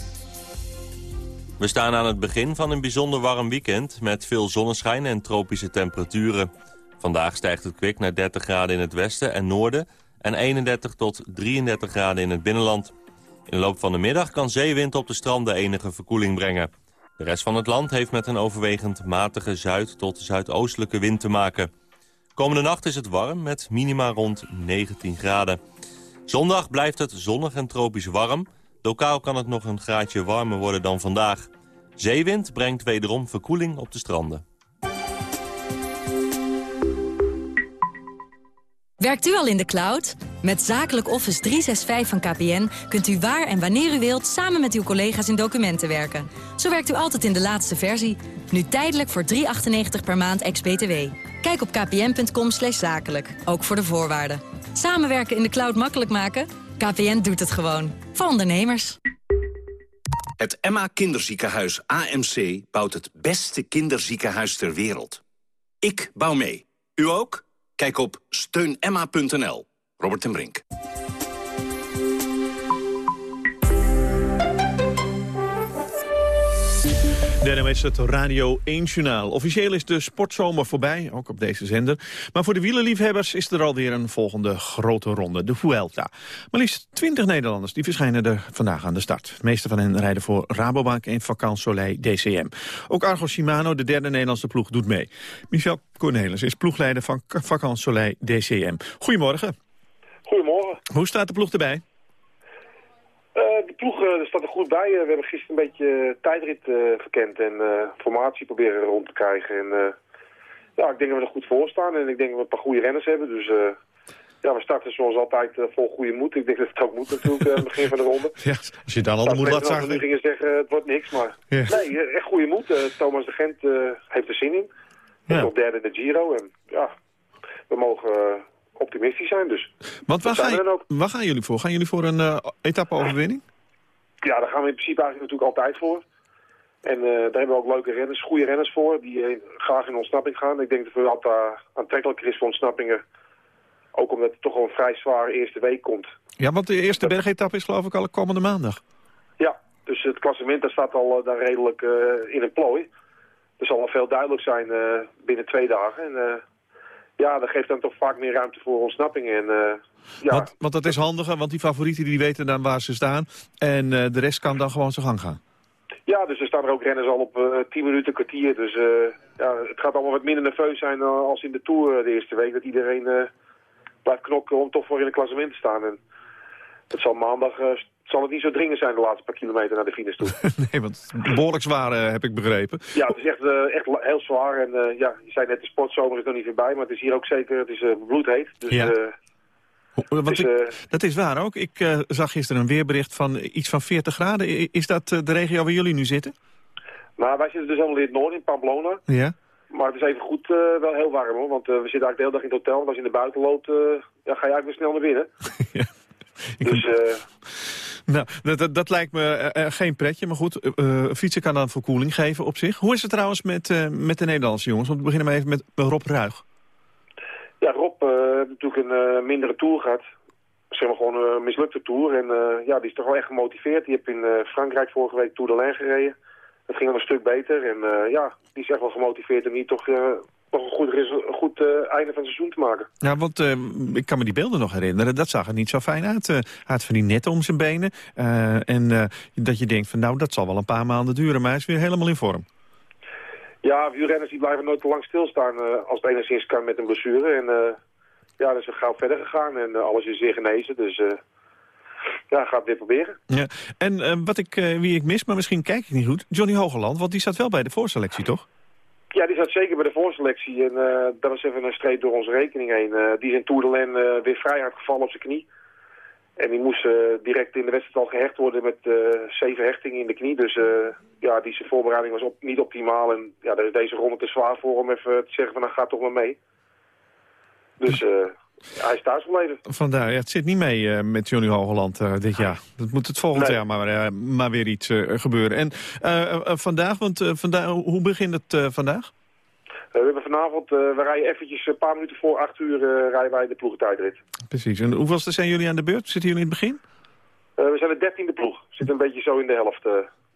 We staan aan het begin van een bijzonder warm weekend... met veel zonneschijn en tropische temperaturen. Vandaag stijgt het kwik naar 30 graden in het westen en noorden... en 31 tot 33 graden in het binnenland. In de loop van de middag kan zeewind op de stranden enige verkoeling brengen. De rest van het land heeft met een overwegend matige zuid- tot zuidoostelijke wind te maken. Komende nacht is het warm met minima rond 19 graden. Zondag blijft het zonnig en tropisch warm. Lokaal kan het nog een graadje warmer worden dan vandaag. Zeewind brengt wederom verkoeling op de stranden. Werkt u al in de cloud? Met Zakelijk Office 365 van KPN kunt u waar en wanneer u wilt... samen met uw collega's in documenten werken. Zo werkt u altijd in de laatste versie. Nu tijdelijk voor 3,98 per maand ex-BTW. Kijk op kpn.com zakelijk, ook voor de voorwaarden. Samenwerken in de cloud makkelijk maken? KPN doet het gewoon. Voor ondernemers. Het Emma Kinderziekenhuis AMC bouwt het beste kinderziekenhuis ter wereld. Ik bouw mee. U ook? Kijk op steunemma.nl. Robert en Brink. Derde is het Radio 1 Journaal. Officieel is de sportzomer voorbij, ook op deze zender. Maar voor de wielerliefhebbers is er alweer een volgende grote ronde, de Vuelta. Maar liefst 20 Nederlanders die verschijnen er vandaag aan de start. De meeste van hen rijden voor Rabobank en Vacan Soleil DCM. Ook Argo Shimano, de derde Nederlandse ploeg, doet mee. Michel Cornelis is ploegleider van Vacan Soleil DCM. Goedemorgen. Goedemorgen. Hoe staat de ploeg erbij? Ploeg uh, er staat er goed bij. Uh, we hebben gisteren een beetje tijdrit verkend en formatie proberen rond te krijgen. En ja, ik denk dat we er goed voor staan en ik denk dat we een paar goede renners hebben. Dus ja, we starten zoals altijd vol goede moed. Ik denk dat het ook moet natuurlijk aan het begin van de ronde. Ja, als je dan al de moed laat zagen. We gingen zeggen het wordt niks, maar nee, echt goede moed. Thomas de Gent heeft er zin in. Is nog derde in de Giro en ja, we mogen optimistisch zijn. Dus. Want waar, ga je, waar gaan jullie voor? Gaan jullie voor een uh, etappe-overwinning? Ja, daar gaan we in principe eigenlijk natuurlijk altijd voor. En uh, daar hebben we ook leuke renners, goede renners voor, die uh, graag in ontsnapping gaan. Ik denk dat het altijd aantrekkelijker is voor ontsnappingen. Ook omdat het toch wel een vrij zware eerste week komt. Ja, want de eerste bergetappe is geloof ik al komende maandag. Ja, dus het klassement daar staat al daar redelijk in een plooi. Er zal al veel duidelijk zijn binnen twee dagen. En ja, dat geeft dan toch vaak meer ruimte voor ontsnapping. En, uh, ja. want, want dat is handiger, want die favorieten die weten dan waar ze staan. En uh, de rest kan dan gewoon zijn gang gaan. Ja, dus er staan er ook renners al op uh, 10 minuten, kwartier. Dus ja, het gaat allemaal wat minder nerveus zijn als in de Tour de eerste week. Dat iedereen blijft knokken om toch voor in het klassement te staan. En het zal maandag zal het niet zo dringend zijn de laatste paar kilometer naar de finish toe. nee, want behoorlijk zwaar uh, heb ik begrepen. Ja, het is echt, uh, echt heel zwaar. En uh, ja, je zei net, de sportzomer is nog niet voorbij, maar het is hier ook zeker, het is bloedheet. Dus, ja. Want ik, dat is waar ook. Ik zag gisteren een weerbericht van iets van 40 graden. Is dat de regio waar jullie nu zitten? Nou, wij zitten dus helemaal in het noorden, in Pamplona. Ja. Maar het is even goed wel heel warm hoor, want we zitten eigenlijk de hele dag in het hotel. En als je in de buiten loopt, ja, ga je eigenlijk weer snel naar binnen. ja. Dus... Nou, dat, dat, lijkt me uh, geen pretje, maar goed, uh, fietsen kan dan verkoeling geven op zich. Hoe is het trouwens met, met de Nederlandse jongens? Want we beginnen maar even met Rob Ruig. Ja, Rob heeft natuurlijk een mindere tour gehad. Zeg maar gewoon een mislukte tour. En ja, die is toch wel echt gemotiveerd. Die heeft in Frankrijk vorige week Tour de Lens gereden. Dat ging al een stuk beter. En ja, die is echt wel gemotiveerd om hier toch nog een goed, een goed uh, einde van het seizoen te maken. Ja, want uh, ik kan me die beelden nog herinneren. Dat zag er niet zo fijn uit. Uh, hij had van die net om zijn benen. en dat je denkt van nou, dat zal wel een paar maanden duren. Maar hij is weer helemaal in vorm. Ja, wielrenners die blijven nooit te lang stilstaan als het enigszins kan met een blessure. En ja, dat is gauw verder gegaan en alles is weer genezen. Dus ja, gaat weer proberen. Ja. En wat ik, wie ik mis, maar misschien kijk ik niet goed, Johnny Hogeland. Want die zat wel bij de voorselectie, toch? Ja, die zat zeker bij de voorselectie. En uh, dat was even een streep door onze rekening heen. Uh, die is in Tour de uh, weer vrij hard gevallen op zijn knie. En die moest direct in de wedstrijd al gehecht worden met zeven hechtingen in de knie. Dus ja, die zijn voorbereiding was op, niet optimaal. En ja, daar is deze ronde te zwaar voor om even te zeggen van nou ga toch maar mee. Dus hij is gebleven. Vandaar, ja, het zit niet mee uh, met Johnny Hogeland uh, dit jaar. Dat moet het volgend nee. jaar maar, uh, maar weer iets gebeuren. En vandaag, want vandaag, hoe begint het vandaag? we hebben vanavond, we rijden eventjes een paar minuten voor acht uur rijden wij de ploegentijdrit. Precies. En hoeveelste zijn jullie aan de beurt? Zitten jullie in het begin? we zijn de dertiende ploeg. Zitten een beetje zo in de helft.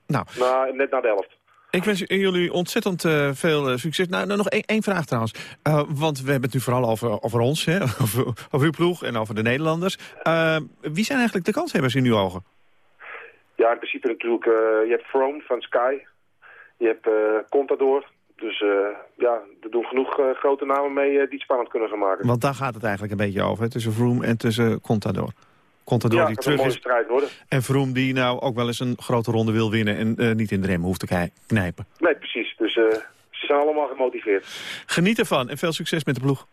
nou. Na, net na de helft. Ik wens jullie ontzettend uh, veel uh, succes. Nou, nou nog één, één vraag trouwens. Uh, want we hebben het nu vooral over, over ons, hè? over, over uw ploeg en over de Nederlanders. wie zijn eigenlijk de kanshebbers in uw ogen? Ja, in principe natuurlijk, je hebt Froome van Sky. Je hebt Contador. Dus ja, er doen genoeg grote namen mee die het spannend kunnen gaan maken. Want daar gaat het eigenlijk een beetje over, hè? tussen Froome en tussen Contador. Contador ja, die terug mooie is. strijd worden. En Vroom die nou ook wel eens een grote ronde wil winnen... en eh, niet in de rem hoeft te knij- knijpen. Nee, precies. Dus eh, ze zijn allemaal gemotiveerd. Geniet ervan en veel succes met de ploeg.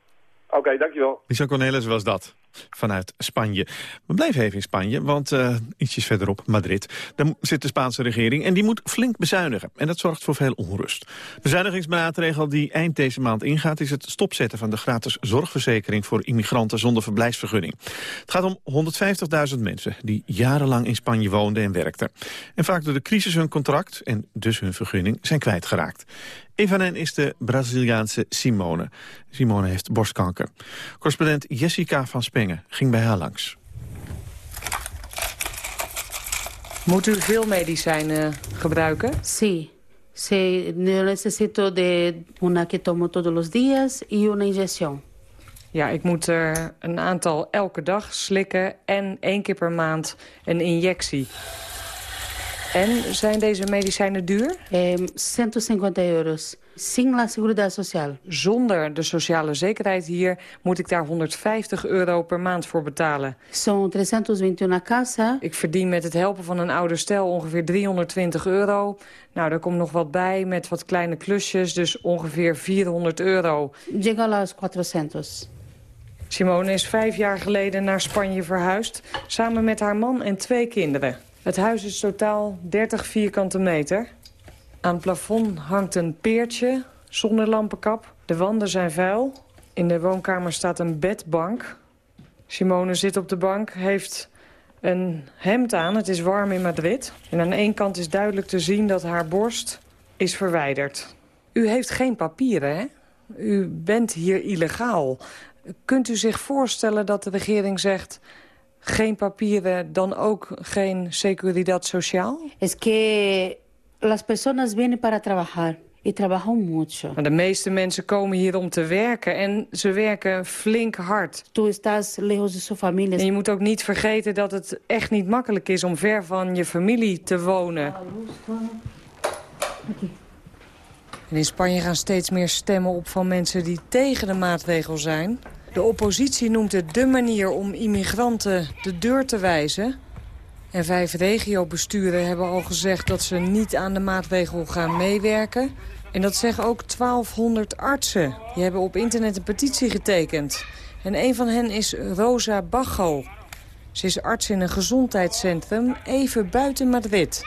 Oké, dankjewel. Lisa Cornelis was dat, vanuit Spanje. We blijven even in Spanje, want uh, ietsjes verderop, Madrid... daar zit de Spaanse regering en die moet flink bezuinigen. En dat zorgt voor veel onrust. Bezuinigingsmaatregel die eind deze maand ingaat... is het stopzetten van de gratis zorgverzekering... voor immigranten zonder verblijfsvergunning. Het gaat om 150.000 mensen die jarenlang in Spanje woonden en werkten. En vaak door de crisis hun contract en dus hun vergunning zijn kwijtgeraakt. Een van hen is de Braziliaanse Simone. Simone heeft borstkanker. Correspondent Jessica van Ging bij haar langs. Moet u veel medicijnen gebruiken? Sí. Sí, yo necesito de una que tomo todos los días y una inyección. Ja, ik moet er een aantal elke dag slikken en één keer per maand een injectie. En zijn deze medicijnen duur? Eh, 150 euros. Sin la seguridad social. Zonder de sociale zekerheid hier moet ik daar 150 euro per maand voor betalen. Son 321 a casa. Ik verdien met het helpen van een ouder stel ongeveer 320 euro. Nou, daar komt nog wat bij met wat kleine klusjes, dus ongeveer 400 euro. Llega a las 400. Simone is vijf jaar geleden naar Spanje verhuisd, samen met haar man en twee kinderen. Het huis is totaal 30 vierkante meter. Aan het plafond hangt een peertje zonder lampenkap. De wanden zijn vuil. In de woonkamer staat een bedbank. Simone zit op de bank, heeft een hemd aan. Het is warm in Madrid. En aan één kant is duidelijk te zien dat haar borst is verwijderd. U heeft geen papieren, hè? U bent hier illegaal. Kunt u zich voorstellen dat de regering zegt... geen papieren, dan ook geen seguridad social? Es que las personas vienen para trabajar. Y trabajan mucho. Maar de meeste mensen komen hier om te werken en ze werken flink hard. Tú estás lejos de su familia. En je moet ook niet vergeten dat het echt niet makkelijk is om ver van je familie te wonen. En in Spanje gaan steeds meer stemmen op van mensen die tegen de maatregel zijn. De oppositie noemt het de manier om immigranten de deur te wijzen. En vijf regiobesturen hebben al gezegd dat ze niet aan de maatregel gaan meewerken. En dat zeggen ook 1200 artsen. Die hebben op internet een petitie getekend. En een van hen is Rosa Bajo. Ze is arts in een gezondheidscentrum even buiten Madrid.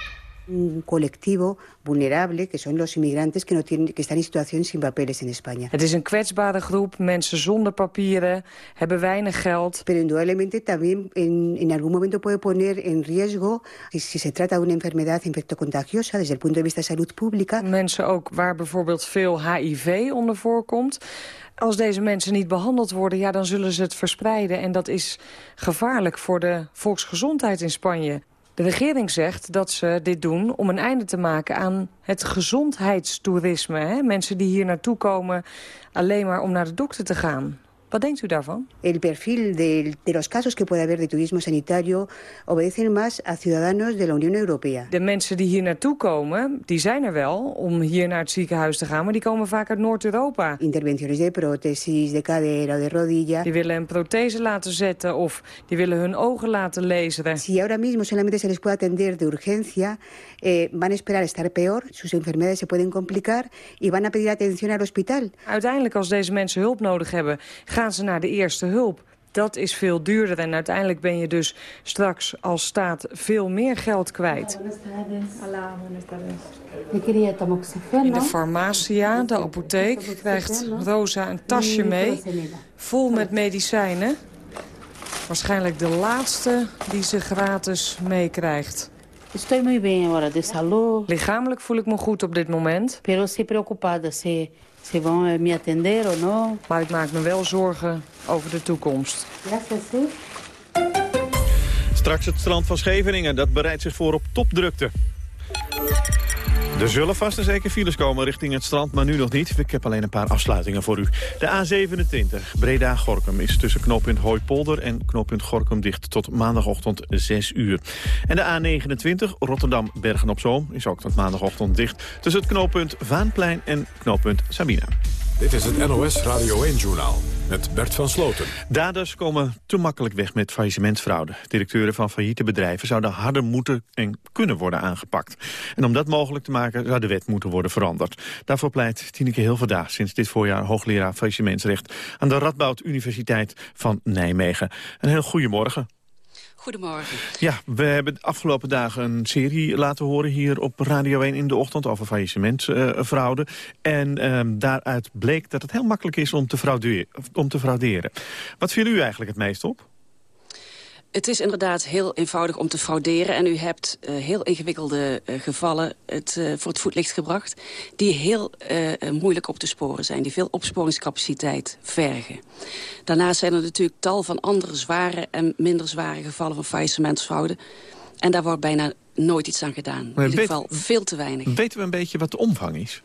Un colectivo vulnerable, que son los inmigrantes que, no tienen, que están en situación sin papeles en España. Het is een kwetsbare groep, mensen zonder papieren, hebben weinig geld. Pero indudablemente también en, en algún momento puede poner en riesgo, si, se trata de una enfermedad infectocontagiosa desde el punto de vista de salud pública. Mensen ook waar bijvoorbeeld veel HIV onder voorkomt. Als deze mensen niet behandeld worden, ja, dan zullen ze het verspreiden. En dat is gevaarlijk voor de volksgezondheid in Spanje. De regering zegt dat ze dit doen om een einde te maken aan het gezondheidstoerisme. Hè? Mensen die hier naartoe komen alleen maar om naar de dokter te gaan. Wat denkt u daarvan? El perfil de, de los casos que puede haber de turismo sanitario obedecen más a ciudadanos de la Unión Europea. De mensen die hier naartoe komen, die zijn er wel om hier naar het ziekenhuis te gaan, maar die komen vaak uit Noord-Europa. Intervenciones de prótesis, de cadera de rodilla. Die willen een prothese laten zetten of die willen hun ogen laten lezen. Si ahora mismo solamente se les puede atender de urgencia, eh, van a esperar estar peor, sus enfermedades se pueden complicar y van a pedir atención al hospital. Uiteindelijk als deze mensen hulp nodig hebben, gaan ze naar de eerste hulp. Dat is veel duurder en uiteindelijk ben je dus straks als staat veel meer geld kwijt. In de farmacia, de apotheek, krijgt Rosa een tasje mee, vol met medicijnen. Waarschijnlijk de laatste die ze gratis meekrijgt. Lichamelijk voel ik me goed op dit moment. Pero sí preocupada si, si van a me atender no. Maar ik maak me wel zorgen over de toekomst. Gracias, sí. Straks het strand van Scheveningen, dat bereidt zich voor op topdrukte. Er zullen vast en zeker files komen richting het strand, maar nu nog niet. Ik heb alleen een paar afsluitingen voor u. De A27, Breda-Gorkum, is tussen knooppunt Hooipolder en knooppunt Gorkum dicht tot maandagochtend 6 uur. En de A29, Rotterdam-Bergen-op-Zoom, is ook tot maandagochtend dicht tussen het knooppunt Vaanplein en knooppunt Sabina. Dit is het NOS Radio 1-journaal met Bert van Sloten. Daders komen te makkelijk weg met faillissementsfraude. Directeuren van failliete bedrijven zouden harder moeten en kunnen worden aangepakt. En om dat mogelijk te maken zou de wet moeten worden veranderd. Daarvoor pleit Tineke Hilverda sinds dit voorjaar hoogleraar faillissementsrecht... aan de Radboud Universiteit van Nijmegen. Een heel goedemorgen. Goedemorgen. Ja, we hebben de afgelopen dagen een serie laten horen hier op Radio 1 in de ochtend over faillissementsfraude. en ehm, daaruit bleek dat het heel makkelijk is om te, om te frauderen. Wat viel u eigenlijk het meest op? Het is inderdaad heel eenvoudig om te frauderen. En u hebt uh, heel ingewikkelde uh, gevallen het, uh, voor het voetlicht gebracht... die heel moeilijk op te sporen zijn. Die veel opsporingscapaciteit vergen. Daarnaast zijn er natuurlijk tal van andere zware en minder zware gevallen van faillissementsfraude. En daar wordt bijna nooit iets aan gedaan. In ieder geval veel te weinig. Weten we een beetje wat de omvang is?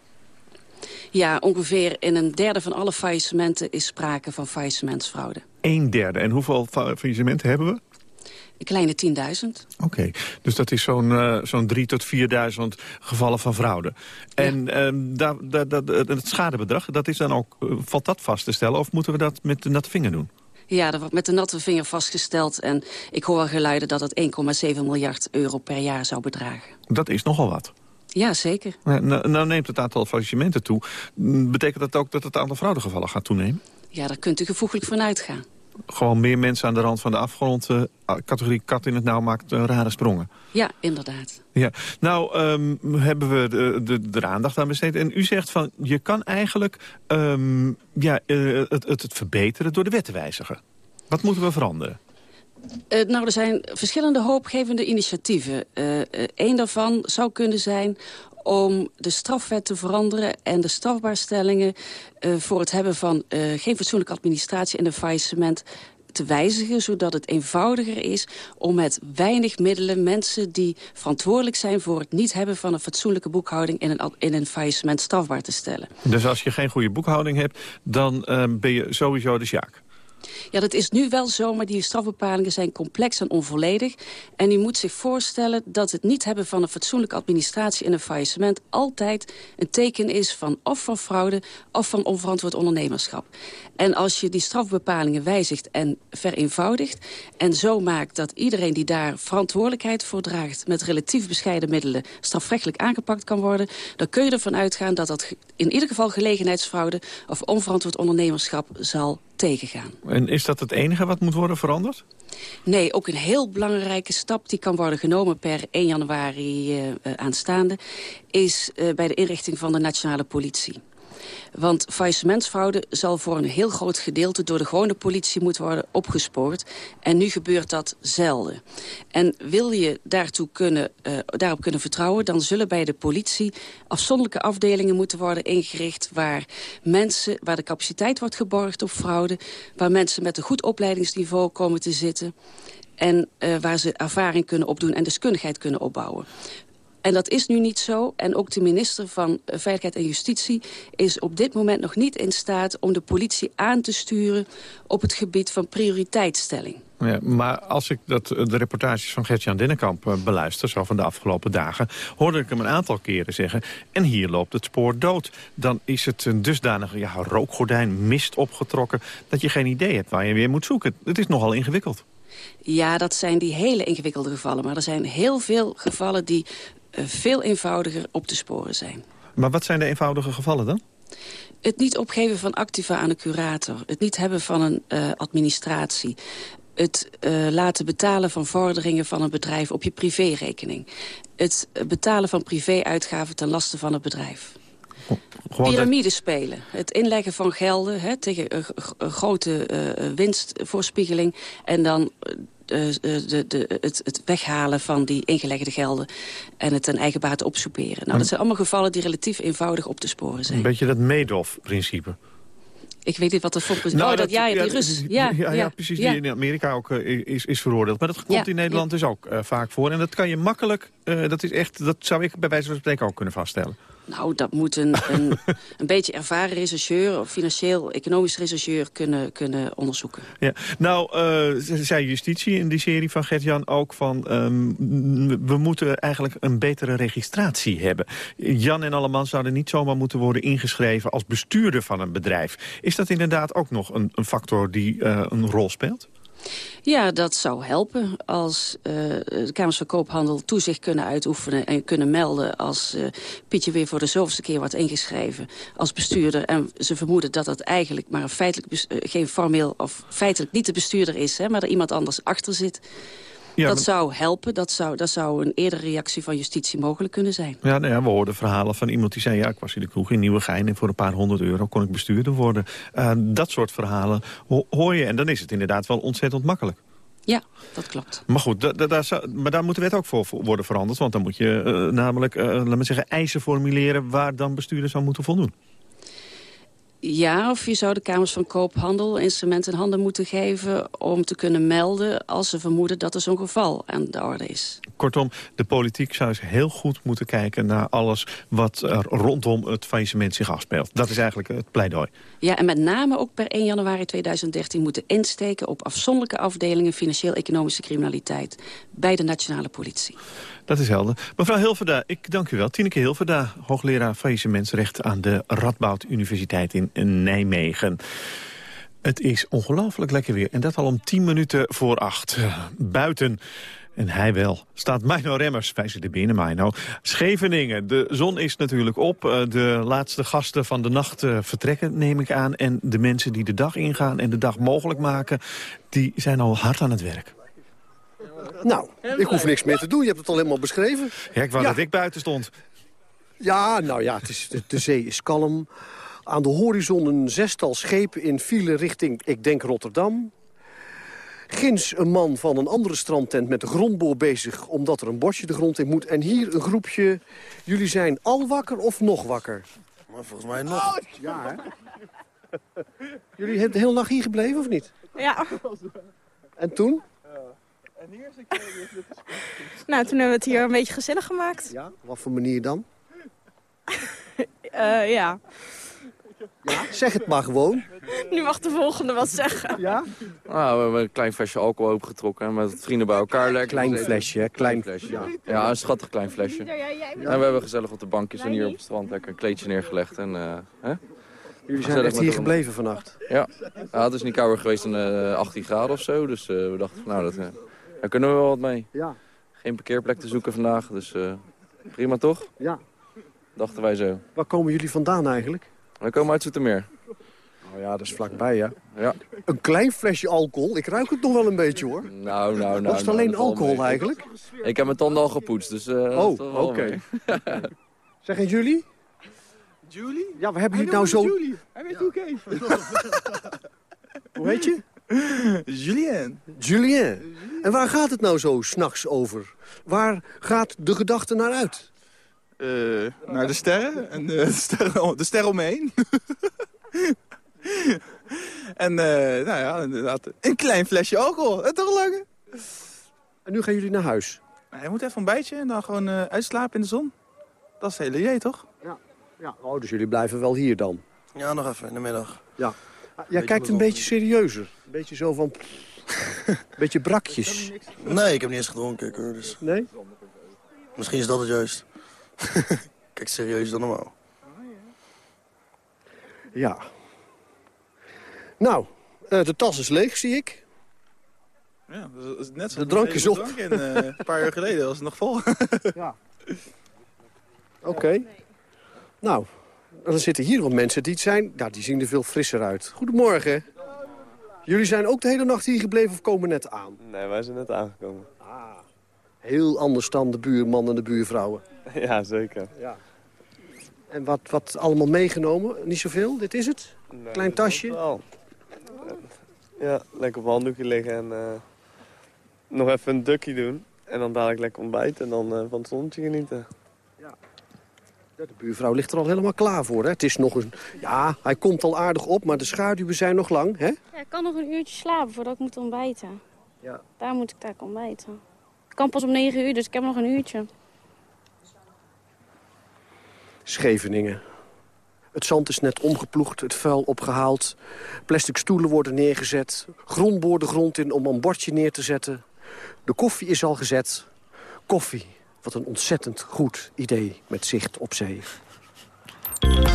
Ja, ongeveer in een derde van alle faillissementen is sprake van faillissementsfraude. Een derde. En hoeveel faillissementen hebben we? Een kleine 10.000. Oké, dus dat is zo'n uh, zo'n 3 tot 4.000 gevallen van fraude. En ja. dat, dat, dat, het schadebedrag, dat is dan ook, uh, valt dat vast te stellen... of moeten we dat met de natte vinger doen? Ja, dat wordt met de natte vinger vastgesteld. En ik hoor al geluiden dat het 1,7 miljard euro per jaar zou bedragen. Dat is nogal wat. Ja, zeker. Nou, nou neemt het aantal faillissementen toe. Betekent dat ook dat het aantal fraudegevallen gaat toenemen? Ja, daar kunt u gevoeglijk van uitgaan gewoon meer mensen aan de rand van de afgrond... Uh, categorie kat in het nauw maakt uh, rare sprongen. Ja, inderdaad. Ja. Nou, um, hebben we de, de, de aandacht aan besteed. En u zegt van, je kan eigenlijk um, ja, uh, het, het, het verbeteren door de wet te wijzigen. Wat moeten we veranderen? Nou, er zijn verschillende hoopgevende initiatieven. Een daarvan zou kunnen zijn om de strafwet te veranderen en de strafbaarstellingen uh, voor het hebben van uh, geen fatsoenlijke administratie en een faillissement te wijzigen, zodat het eenvoudiger is om met weinig middelen mensen die verantwoordelijk zijn voor het niet hebben van een fatsoenlijke boekhouding in een, in een faillissement strafbaar te stellen. Dus als je geen goede boekhouding hebt, dan uh, ben je sowieso de sjaak? Ja, dat is nu wel zo, maar die strafbepalingen zijn complex en onvolledig. En u moet zich voorstellen dat het niet hebben van een fatsoenlijke administratie in een faillissement altijd een teken is van of van fraude of van onverantwoord ondernemerschap. En als je die strafbepalingen wijzigt en vereenvoudigt en zo maakt dat iedereen die daar verantwoordelijkheid voor draagt met relatief bescheiden middelen strafrechtelijk aangepakt kan worden, dan kun je ervan uitgaan dat dat in ieder geval gelegenheidsfraude of onverantwoord ondernemerschap zal tegengaan. En is dat het enige wat moet worden veranderd? Nee, ook een heel belangrijke stap die kan worden genomen per 1 januari uh, aanstaande... is uh, bij de inrichting van de nationale politie. Want faillissementsfraude zal voor een heel groot gedeelte... door de gewone politie moeten worden opgespoord. En nu gebeurt dat zelden. En wil je daartoe kunnen, uh, daarop kunnen vertrouwen... dan zullen bij de politie afzonderlijke afdelingen moeten worden ingericht... waar, mensen, waar de capaciteit wordt geborgd op fraude... waar mensen met een goed opleidingsniveau komen te zitten... en uh, waar ze ervaring kunnen opdoen en deskundigheid kunnen opbouwen. En dat is nu niet zo. En ook de minister van Veiligheid en Justitie is op dit moment nog niet in staat... om de politie aan te sturen op het gebied van prioriteitsstelling. Ja, maar als ik dat, de reportages van Gert-Jan Dennekamp uh, beluister... zo van de afgelopen dagen, hoorde ik hem een aantal keren zeggen... en hier loopt het spoor dood. Dan is het een dusdanige ja, rookgordijn, mist opgetrokken... dat je geen idee hebt waar je weer moet zoeken. Het is nogal ingewikkeld. Ja, dat zijn die hele ingewikkelde gevallen. Maar er zijn heel veel gevallen die veel eenvoudiger op te sporen zijn. Maar wat zijn de eenvoudige gevallen dan? Het niet opgeven van activa aan de curator. Het niet hebben van een uh, administratie. Het uh, laten betalen van vorderingen van een bedrijf op je privérekening. Het betalen van privéuitgaven ten laste van het bedrijf. Pyramide spelen. Het inleggen van gelden hè, tegen een grote uh, winstvoorspiegeling. En dan de, de, de, het, het, weghalen van die ingelegde gelden... en het ten eigen baat opsoeperen. Nou, dat zijn allemaal gevallen die relatief eenvoudig op te sporen zijn. Een beetje dat Madoff-principe. Ik weet niet wat de focus is. Nou, oh, dat, ja, ja, die Rus. Ja, ja, ja, precies. Die in Amerika ook uh, is, is veroordeeld. Maar dat komt in Nederland dus ook uh, vaak voor. En dat kan je makkelijk, uh, dat, is echt, dat zou ik bij wijze van spreken ook kunnen vaststellen. Nou, dat moet een, een, een beetje ervaren rechercheur... of financieel-economisch rechercheur kunnen, kunnen onderzoeken. Ja. Nou, uh, zei justitie in die serie van Gert-Jan ook van... Um, we moeten eigenlijk een betere registratie hebben. Jan en Alleman zouden niet zomaar moeten worden ingeschreven... als bestuurder van een bedrijf. Is dat inderdaad ook nog een, een factor die uh, een rol speelt? Ja, dat zou helpen als uh, de Kamers van Koophandel toezicht kunnen uitoefenen... en kunnen melden als uh, Pietje weer voor de zoveelste keer wordt ingeschreven als bestuurder... en ze vermoeden dat dat eigenlijk maar een feitelijk, uh, geen formeel of feitelijk niet de bestuurder is... Hè, maar er iemand anders achter zit... Ja, dat zou helpen. Dat zou, dat zou een eerdere reactie van justitie mogelijk kunnen zijn. Ja, nou ja, we hoorden verhalen van iemand die zei... ja, ik was in de kroeg in Nieuwegein en voor een paar honderd euro kon ik bestuurder worden. Uh, dat soort verhalen ho hoor je. En dan is het inderdaad wel ontzettend makkelijk. Ja, dat klopt. Maar goed, da da daar maar daar moet de wet ook voor worden veranderd. Want dan moet je uh, namelijk, uh, laat me zeggen, eisen formuleren... waar dan bestuurders aan moeten voldoen. Ja, of je zou de Kamers van Koophandel instrumenten in handen moeten geven... om te kunnen melden als ze vermoeden dat er zo'n geval aan de orde is. Kortom, de politiek zou eens heel goed moeten kijken naar alles... wat er rondom het faillissement zich afspeelt. Dat is eigenlijk het pleidooi. Ja, en met name ook per 1 januari 2013 moeten insteken... op afzonderlijke afdelingen financieel-economische criminaliteit... bij de nationale politie. Dat is helder. Mevrouw Hilverda, ik dank u wel. Tineke Hilverda, hoogleraar faillissementsrecht... aan de Radboud Universiteit in Nijmegen. Het is ongelooflijk lekker weer. En dat al om tien minuten voor acht. Buiten. En hij wel. Staat Mino Remmers, wij zitten binnen Mino. Scheveningen, de zon is natuurlijk op. De laatste gasten van de nacht vertrekken, neem ik aan. En de mensen die de dag ingaan en de dag mogelijk maken... die zijn al hard aan het werk. Nou, ik hoef niks meer te doen. Je hebt het al helemaal beschreven. Ja, ik wou ja. dat ik buiten stond. Ja, nou ja, het is, de, de zee is kalm. Aan de horizon een zestal schepen in file richting, ik denk, Rotterdam. Ginds een man van een andere strandtent met de grondboor bezig... omdat er een bosje de grond in moet. En hier een groepje. Jullie zijn al wakker of nog wakker? Maar volgens mij nog. Ja, hè? Jullie hebben de hele nacht hier gebleven, of niet? Ja. En toen? En hier is een Nou, toen hebben we het hier een beetje gezellig gemaakt. Ja, wat voor manier dan? uh, ja. Ja, zeg het maar gewoon. Nu mag de volgende wat zeggen. Ja? Nou, we hebben een klein flesje alcohol opgetrokken met vrienden bij elkaar. Lekker klein flesje, klein flesje. Ja. ja, een schattig klein flesje. En we hebben gezellig op de bankjes en hier op het strand lekker een kleedje neergelegd. En, uh, hè? Jullie zijn echt hier gebleven vannacht? Ja. ja, het is niet kouder geweest dan uh, 18 graden of zo. Dus uh, we dachten, nou, dat, daar kunnen we wel wat mee. Ja. Geen parkeerplek te zoeken vandaag, dus uh, prima toch? Ja. Dachten wij zo. Waar komen jullie vandaan eigenlijk? Wij komen uit Zoetermeer. Nou ja, dat is vlakbij, ja. ja. Een klein flesje alcohol. Ik ruik het nog wel een beetje, hoor. Nou, nou, nou. Was het alleen alcohol eigenlijk? Ik heb mijn tanden al gepoetst, dus... Uh, oh, oké. Okay. zeg eens jullie? Julie? Ja, we hebben hier nou zo... Julie. Hij weet hoe ik Hoe heet je? Julien. Julien. En waar gaat het nou zo s'nachts over? Waar gaat de gedachte naar uit? Uh, naar de sterren. En de sterren, de sterren om me heen. en uh, nou ja, inderdaad. Een klein flesje alcohol. Het toch lang? En nu gaan jullie naar huis? Nou, je moet even een bijtje en dan gewoon uh, uitslapen in de zon. Dat is het hele idee, toch? Ja. ja. Oh, dus jullie blijven wel hier dan? Ja, nog even in de middag. Ja. Jij kijkt een beetje serieuzer. Een beetje zo van... een beetje brakjes. Nee, ik heb niet eens gedronken. Hoor, dus. Nee? Misschien is dat het juist. Kijk serieus dan normaal. Ja. Nou, uh, de tas is leeg, zie ik. Ja, dat is net zo. De drank is op. Drank in, uh, een paar jaar geleden was het nog vol. ja. Oké. Okay. Nou, er zitten hier wat mensen die zijn, nou, die zien er veel frisser uit. Goedemorgen. Jullie zijn ook de hele nacht hier gebleven of komen net aan? Nee, wij zijn net aangekomen. Ah, heel anders dan de buurman en de buurvrouwen. Ja, zeker. Ja. En wat, wat allemaal meegenomen? Niet zoveel, dit is het? Nee, Klein tasje? Wel. Ja, lekker op een handdoekje liggen en uh, nog even een dukje doen. En dan dadelijk lekker ontbijten en dan uh, van het zonnetje genieten. De buurvrouw ligt er al helemaal klaar voor. Hè? Het is nog een... Ja, hij komt al aardig op, maar de schaduwen zijn nog lang. Hè? Ja, ik kan nog een uurtje slapen voordat ik moet ontbijten. Ja. Daar moet ik daar ontbijten. Ik kan pas om 9 uur, dus ik heb nog een uurtje. Scheveningen. Het zand is net omgeploegd, het vuil opgehaald. Plastic stoelen worden neergezet. Grondboor de grond in om een bordje neer te zetten. De koffie is al gezet. Koffie, wat een ontzettend goed idee met zicht op zee.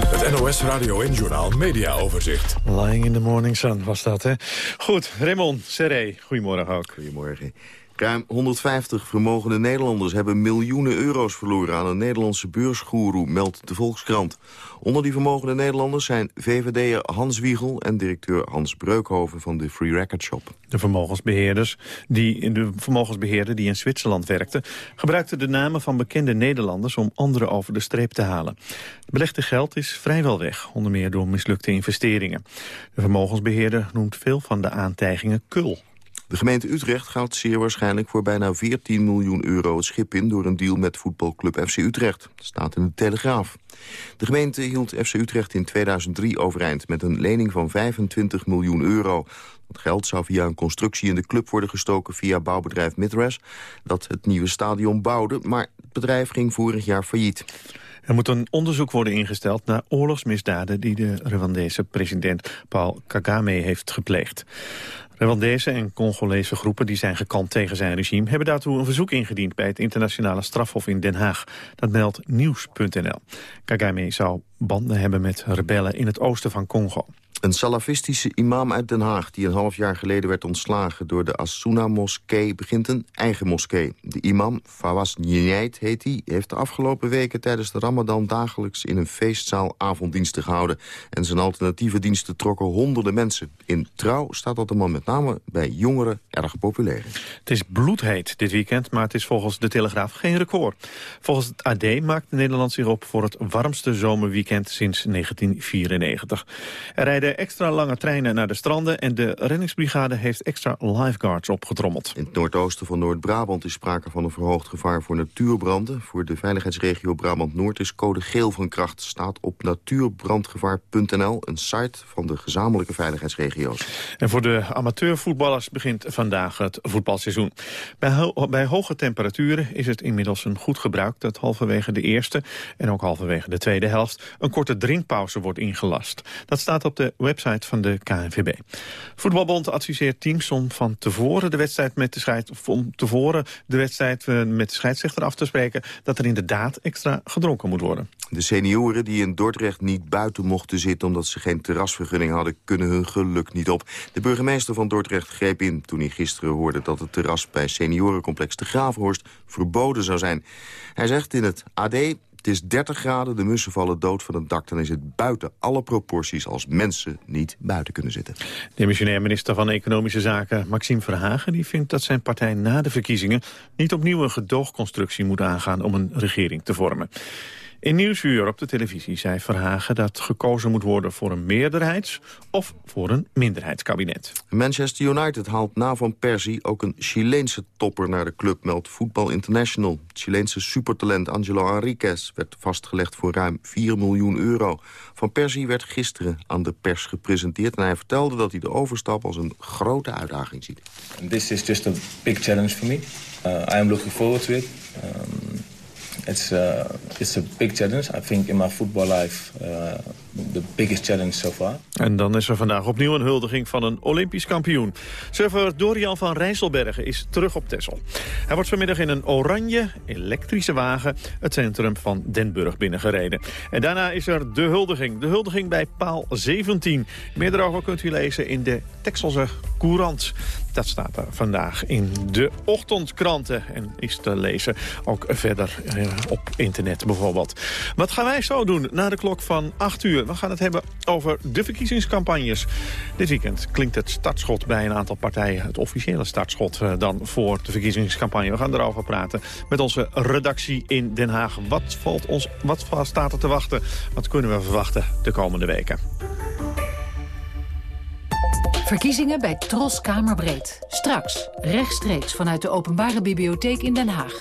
Het NOS Radio en Journal Media Overzicht. Lying in the morning sun was dat, hè? Goed, Raymond Serré, goedemorgen ook. Goedemorgen. Ruim 150 vermogende Nederlanders hebben miljoenen euro's verloren aan een Nederlandse beursgoeroe, meldt de Volkskrant. Onder die vermogende Nederlanders zijn VVD'er Hans Wiegel en directeur Hans Breukhoven van de Free Record Shop. De vermogensbeheerders die, de vermogensbeheerder die in Zwitserland werkte... gebruikte de namen van bekende Nederlanders om anderen over de streep te halen. Het belegde geld is vrijwel weg, onder meer door mislukte investeringen. De vermogensbeheerder noemt veel van de aantijgingen kul. De gemeente Utrecht gaat zeer waarschijnlijk voor bijna 14 miljoen euro het schip in... door een deal met voetbalclub FC Utrecht. Dat staat in de Telegraaf. De gemeente hield FC Utrecht in 2003 overeind... met een lening van 25 miljoen euro. Het geld zou via een constructie in de club worden gestoken... via bouwbedrijf Midres, dat het nieuwe stadion bouwde. Maar het bedrijf ging vorig jaar failliet. Er moet een onderzoek worden ingesteld naar oorlogsmisdaden... die de Rwandese president Paul Kagame heeft gepleegd. Rwandese en Congolese groepen die zijn gekant tegen zijn regime... hebben daartoe een verzoek ingediend bij het internationale strafhof in Den Haag. Dat meldt Nieuws.nl. Kagame zou banden hebben met rebellen in het oosten van Congo. Een salafistische imam uit Den Haag die een half jaar geleden werd ontslagen door de Asuna-moskee begint een eigen moskee. De imam, Fawaz Nijait heet hij, heeft de afgelopen weken tijdens de ramadan dagelijks in een feestzaal avonddiensten gehouden. En zijn alternatieve diensten trokken honderden mensen. In Trouw staat dat de man met name bij jongeren erg populair Het is bloedheet dit weekend, maar het is volgens de Telegraaf geen record. Volgens het AD maakt Nederland zich op voor het warmste zomerweekend sinds 1994. Er rijden extra lange treinen naar de stranden... en de reddingsbrigade heeft extra lifeguards opgetrommeld. In het noordoosten van Noord-Brabant is sprake van een verhoogd gevaar voor natuurbranden. Voor de veiligheidsregio Brabant-Noord is code geel van kracht. Staat op natuurbrandgevaar.nl, een site van de gezamenlijke veiligheidsregio's. En voor de amateurvoetballers begint vandaag het voetbalseizoen. Bij, bij hoge temperaturen is het inmiddels een goed gebruik... dat halverwege de eerste en ook halverwege de tweede helft... een korte drinkpauze wordt ingelast. Dat staat op de website van de KNVB. Voetbalbond adviseert teams om van tevoren de wedstrijd met de scheid, om tevoren de wedstrijd eh, met de scheidsrechter af te spreken dat er inderdaad extra gedronken moet worden. De senioren die in Dordrecht niet buiten mochten zitten omdat ze geen terrasvergunning hadden, kunnen hun geluk niet op. De burgemeester van Dordrecht greep in toen hij gisteren hoorde dat het terras bij seniorencomplex de Gravenhorst verboden zou zijn. Hij zegt in het AD, het is 30 graden, de mussen vallen dood van het dak... dan is het buiten alle proporties als mensen niet buiten kunnen zitten. Demissionair minister van Economische Zaken Maxime Verhagen... die vindt dat zijn partij na de verkiezingen... niet opnieuw een gedoogconstructie moet aangaan om een regering te vormen. In Nieuwsuur op de televisie zei Verhagen dat gekozen moet worden voor een meerderheids- of voor een minderheidskabinet. Manchester United haalt na Van Persie ook een Chileense topper naar de club, meldt Voetbal International. Het Chileense supertalent Angelo Enriquez werd vastgelegd voor ruim 4 miljoen euro. Van Persie werd gisteren aan de pers gepresenteerd en hij vertelde dat hij de overstap als een grote uitdaging ziet. This is just a big challenge for me. Uh, I am looking forward to it. Um, it's uh, it's a big challenge. I think in my football life uh, the biggest challenge so far. En dan is er vandaag opnieuw een huldiging van een Olympisch kampioen. Surfer Dorian van Rijsselbergen is terug op Texel. Hij wordt vanmiddag in een oranje elektrische wagen het centrum van Den Burg binnengereden. En daarna is er de huldiging. De huldiging bij paal 17. Meer daarover kunt u lezen in de Texelse Courant. Dat staat er vandaag in de ochtendkranten en is te lezen ook verder eh, op internet bijvoorbeeld. Wat gaan wij zo doen na de klok van 8 uur? We gaan het hebben over de verkiezingscampagnes. Dit weekend klinkt het startschot bij een aantal partijen. Het officiële startschot eh, dan voor de verkiezingscampagne. We gaan erover praten met onze redactie in Den Haag. Wat, valt ons, wat staat er te wachten? Wat kunnen we verwachten de komende weken? Verkiezingen bij Tros Kamerbreed. Straks, rechtstreeks vanuit de Openbare Bibliotheek in Den Haag.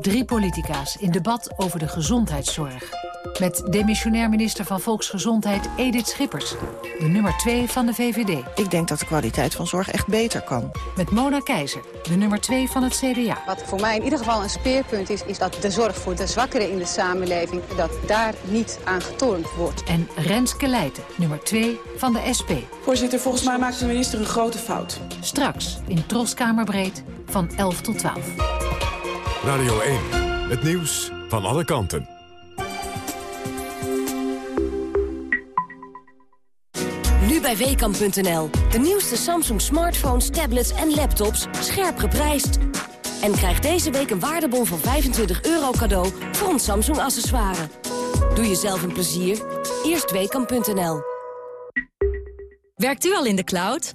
Drie politica's in debat over de gezondheidszorg. Met demissionair minister van Volksgezondheid Edith Schippers. De nummer 2 van de VVD. Ik denk dat de kwaliteit van zorg echt beter kan. Met Mona Keizer, de nummer 2 van het CDA. Wat voor mij in ieder geval een speerpunt is... is dat de zorg voor de zwakkeren in de samenleving... dat daar niet aan getornd wordt. En Renske Leijten, nummer 2 van de SP. Voorzitter, volgens mij maakt de minister een grote fout. Straks in Troskamerbreed van 11 tot 12. Radio 1, het nieuws van alle kanten. Nu bij Weekamp.nl. De nieuwste Samsung smartphones, tablets en laptops scherp geprijsd. En krijg deze week een waardebon van 25 euro cadeau voor ons Samsung accessoire. Doe jezelf een plezier. Eerst Weekamp.nl. Werkt u al in de cloud?